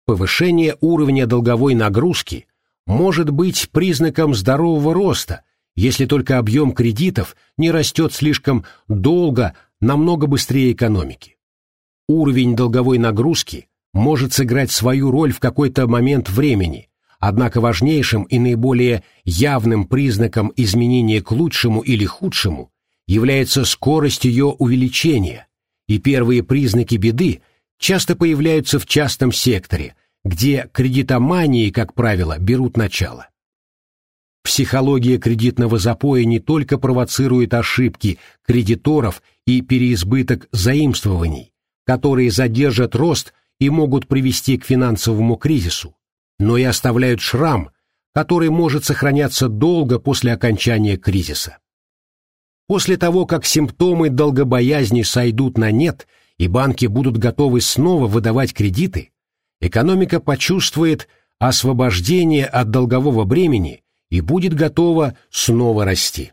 Повышение уровня долговой нагрузки может быть признаком здорового роста, если только объем кредитов не растет слишком долго намного быстрее экономики. Уровень долговой нагрузки может сыграть свою роль в какой-то момент времени, однако важнейшим и наиболее явным признаком изменения к лучшему или худшему является скорость ее увеличения, и первые признаки беды часто появляются в частном секторе, где кредитомании, как правило, берут начало. Психология кредитного запоя не только провоцирует ошибки кредиторов и переизбыток заимствований, которые задержат рост и могут привести к финансовому кризису, но и оставляют шрам, который может сохраняться долго после окончания кризиса. После того, как симптомы долгобоязни сойдут на нет и банки будут готовы снова выдавать кредиты, экономика почувствует освобождение от долгового бремени и будет готова снова расти.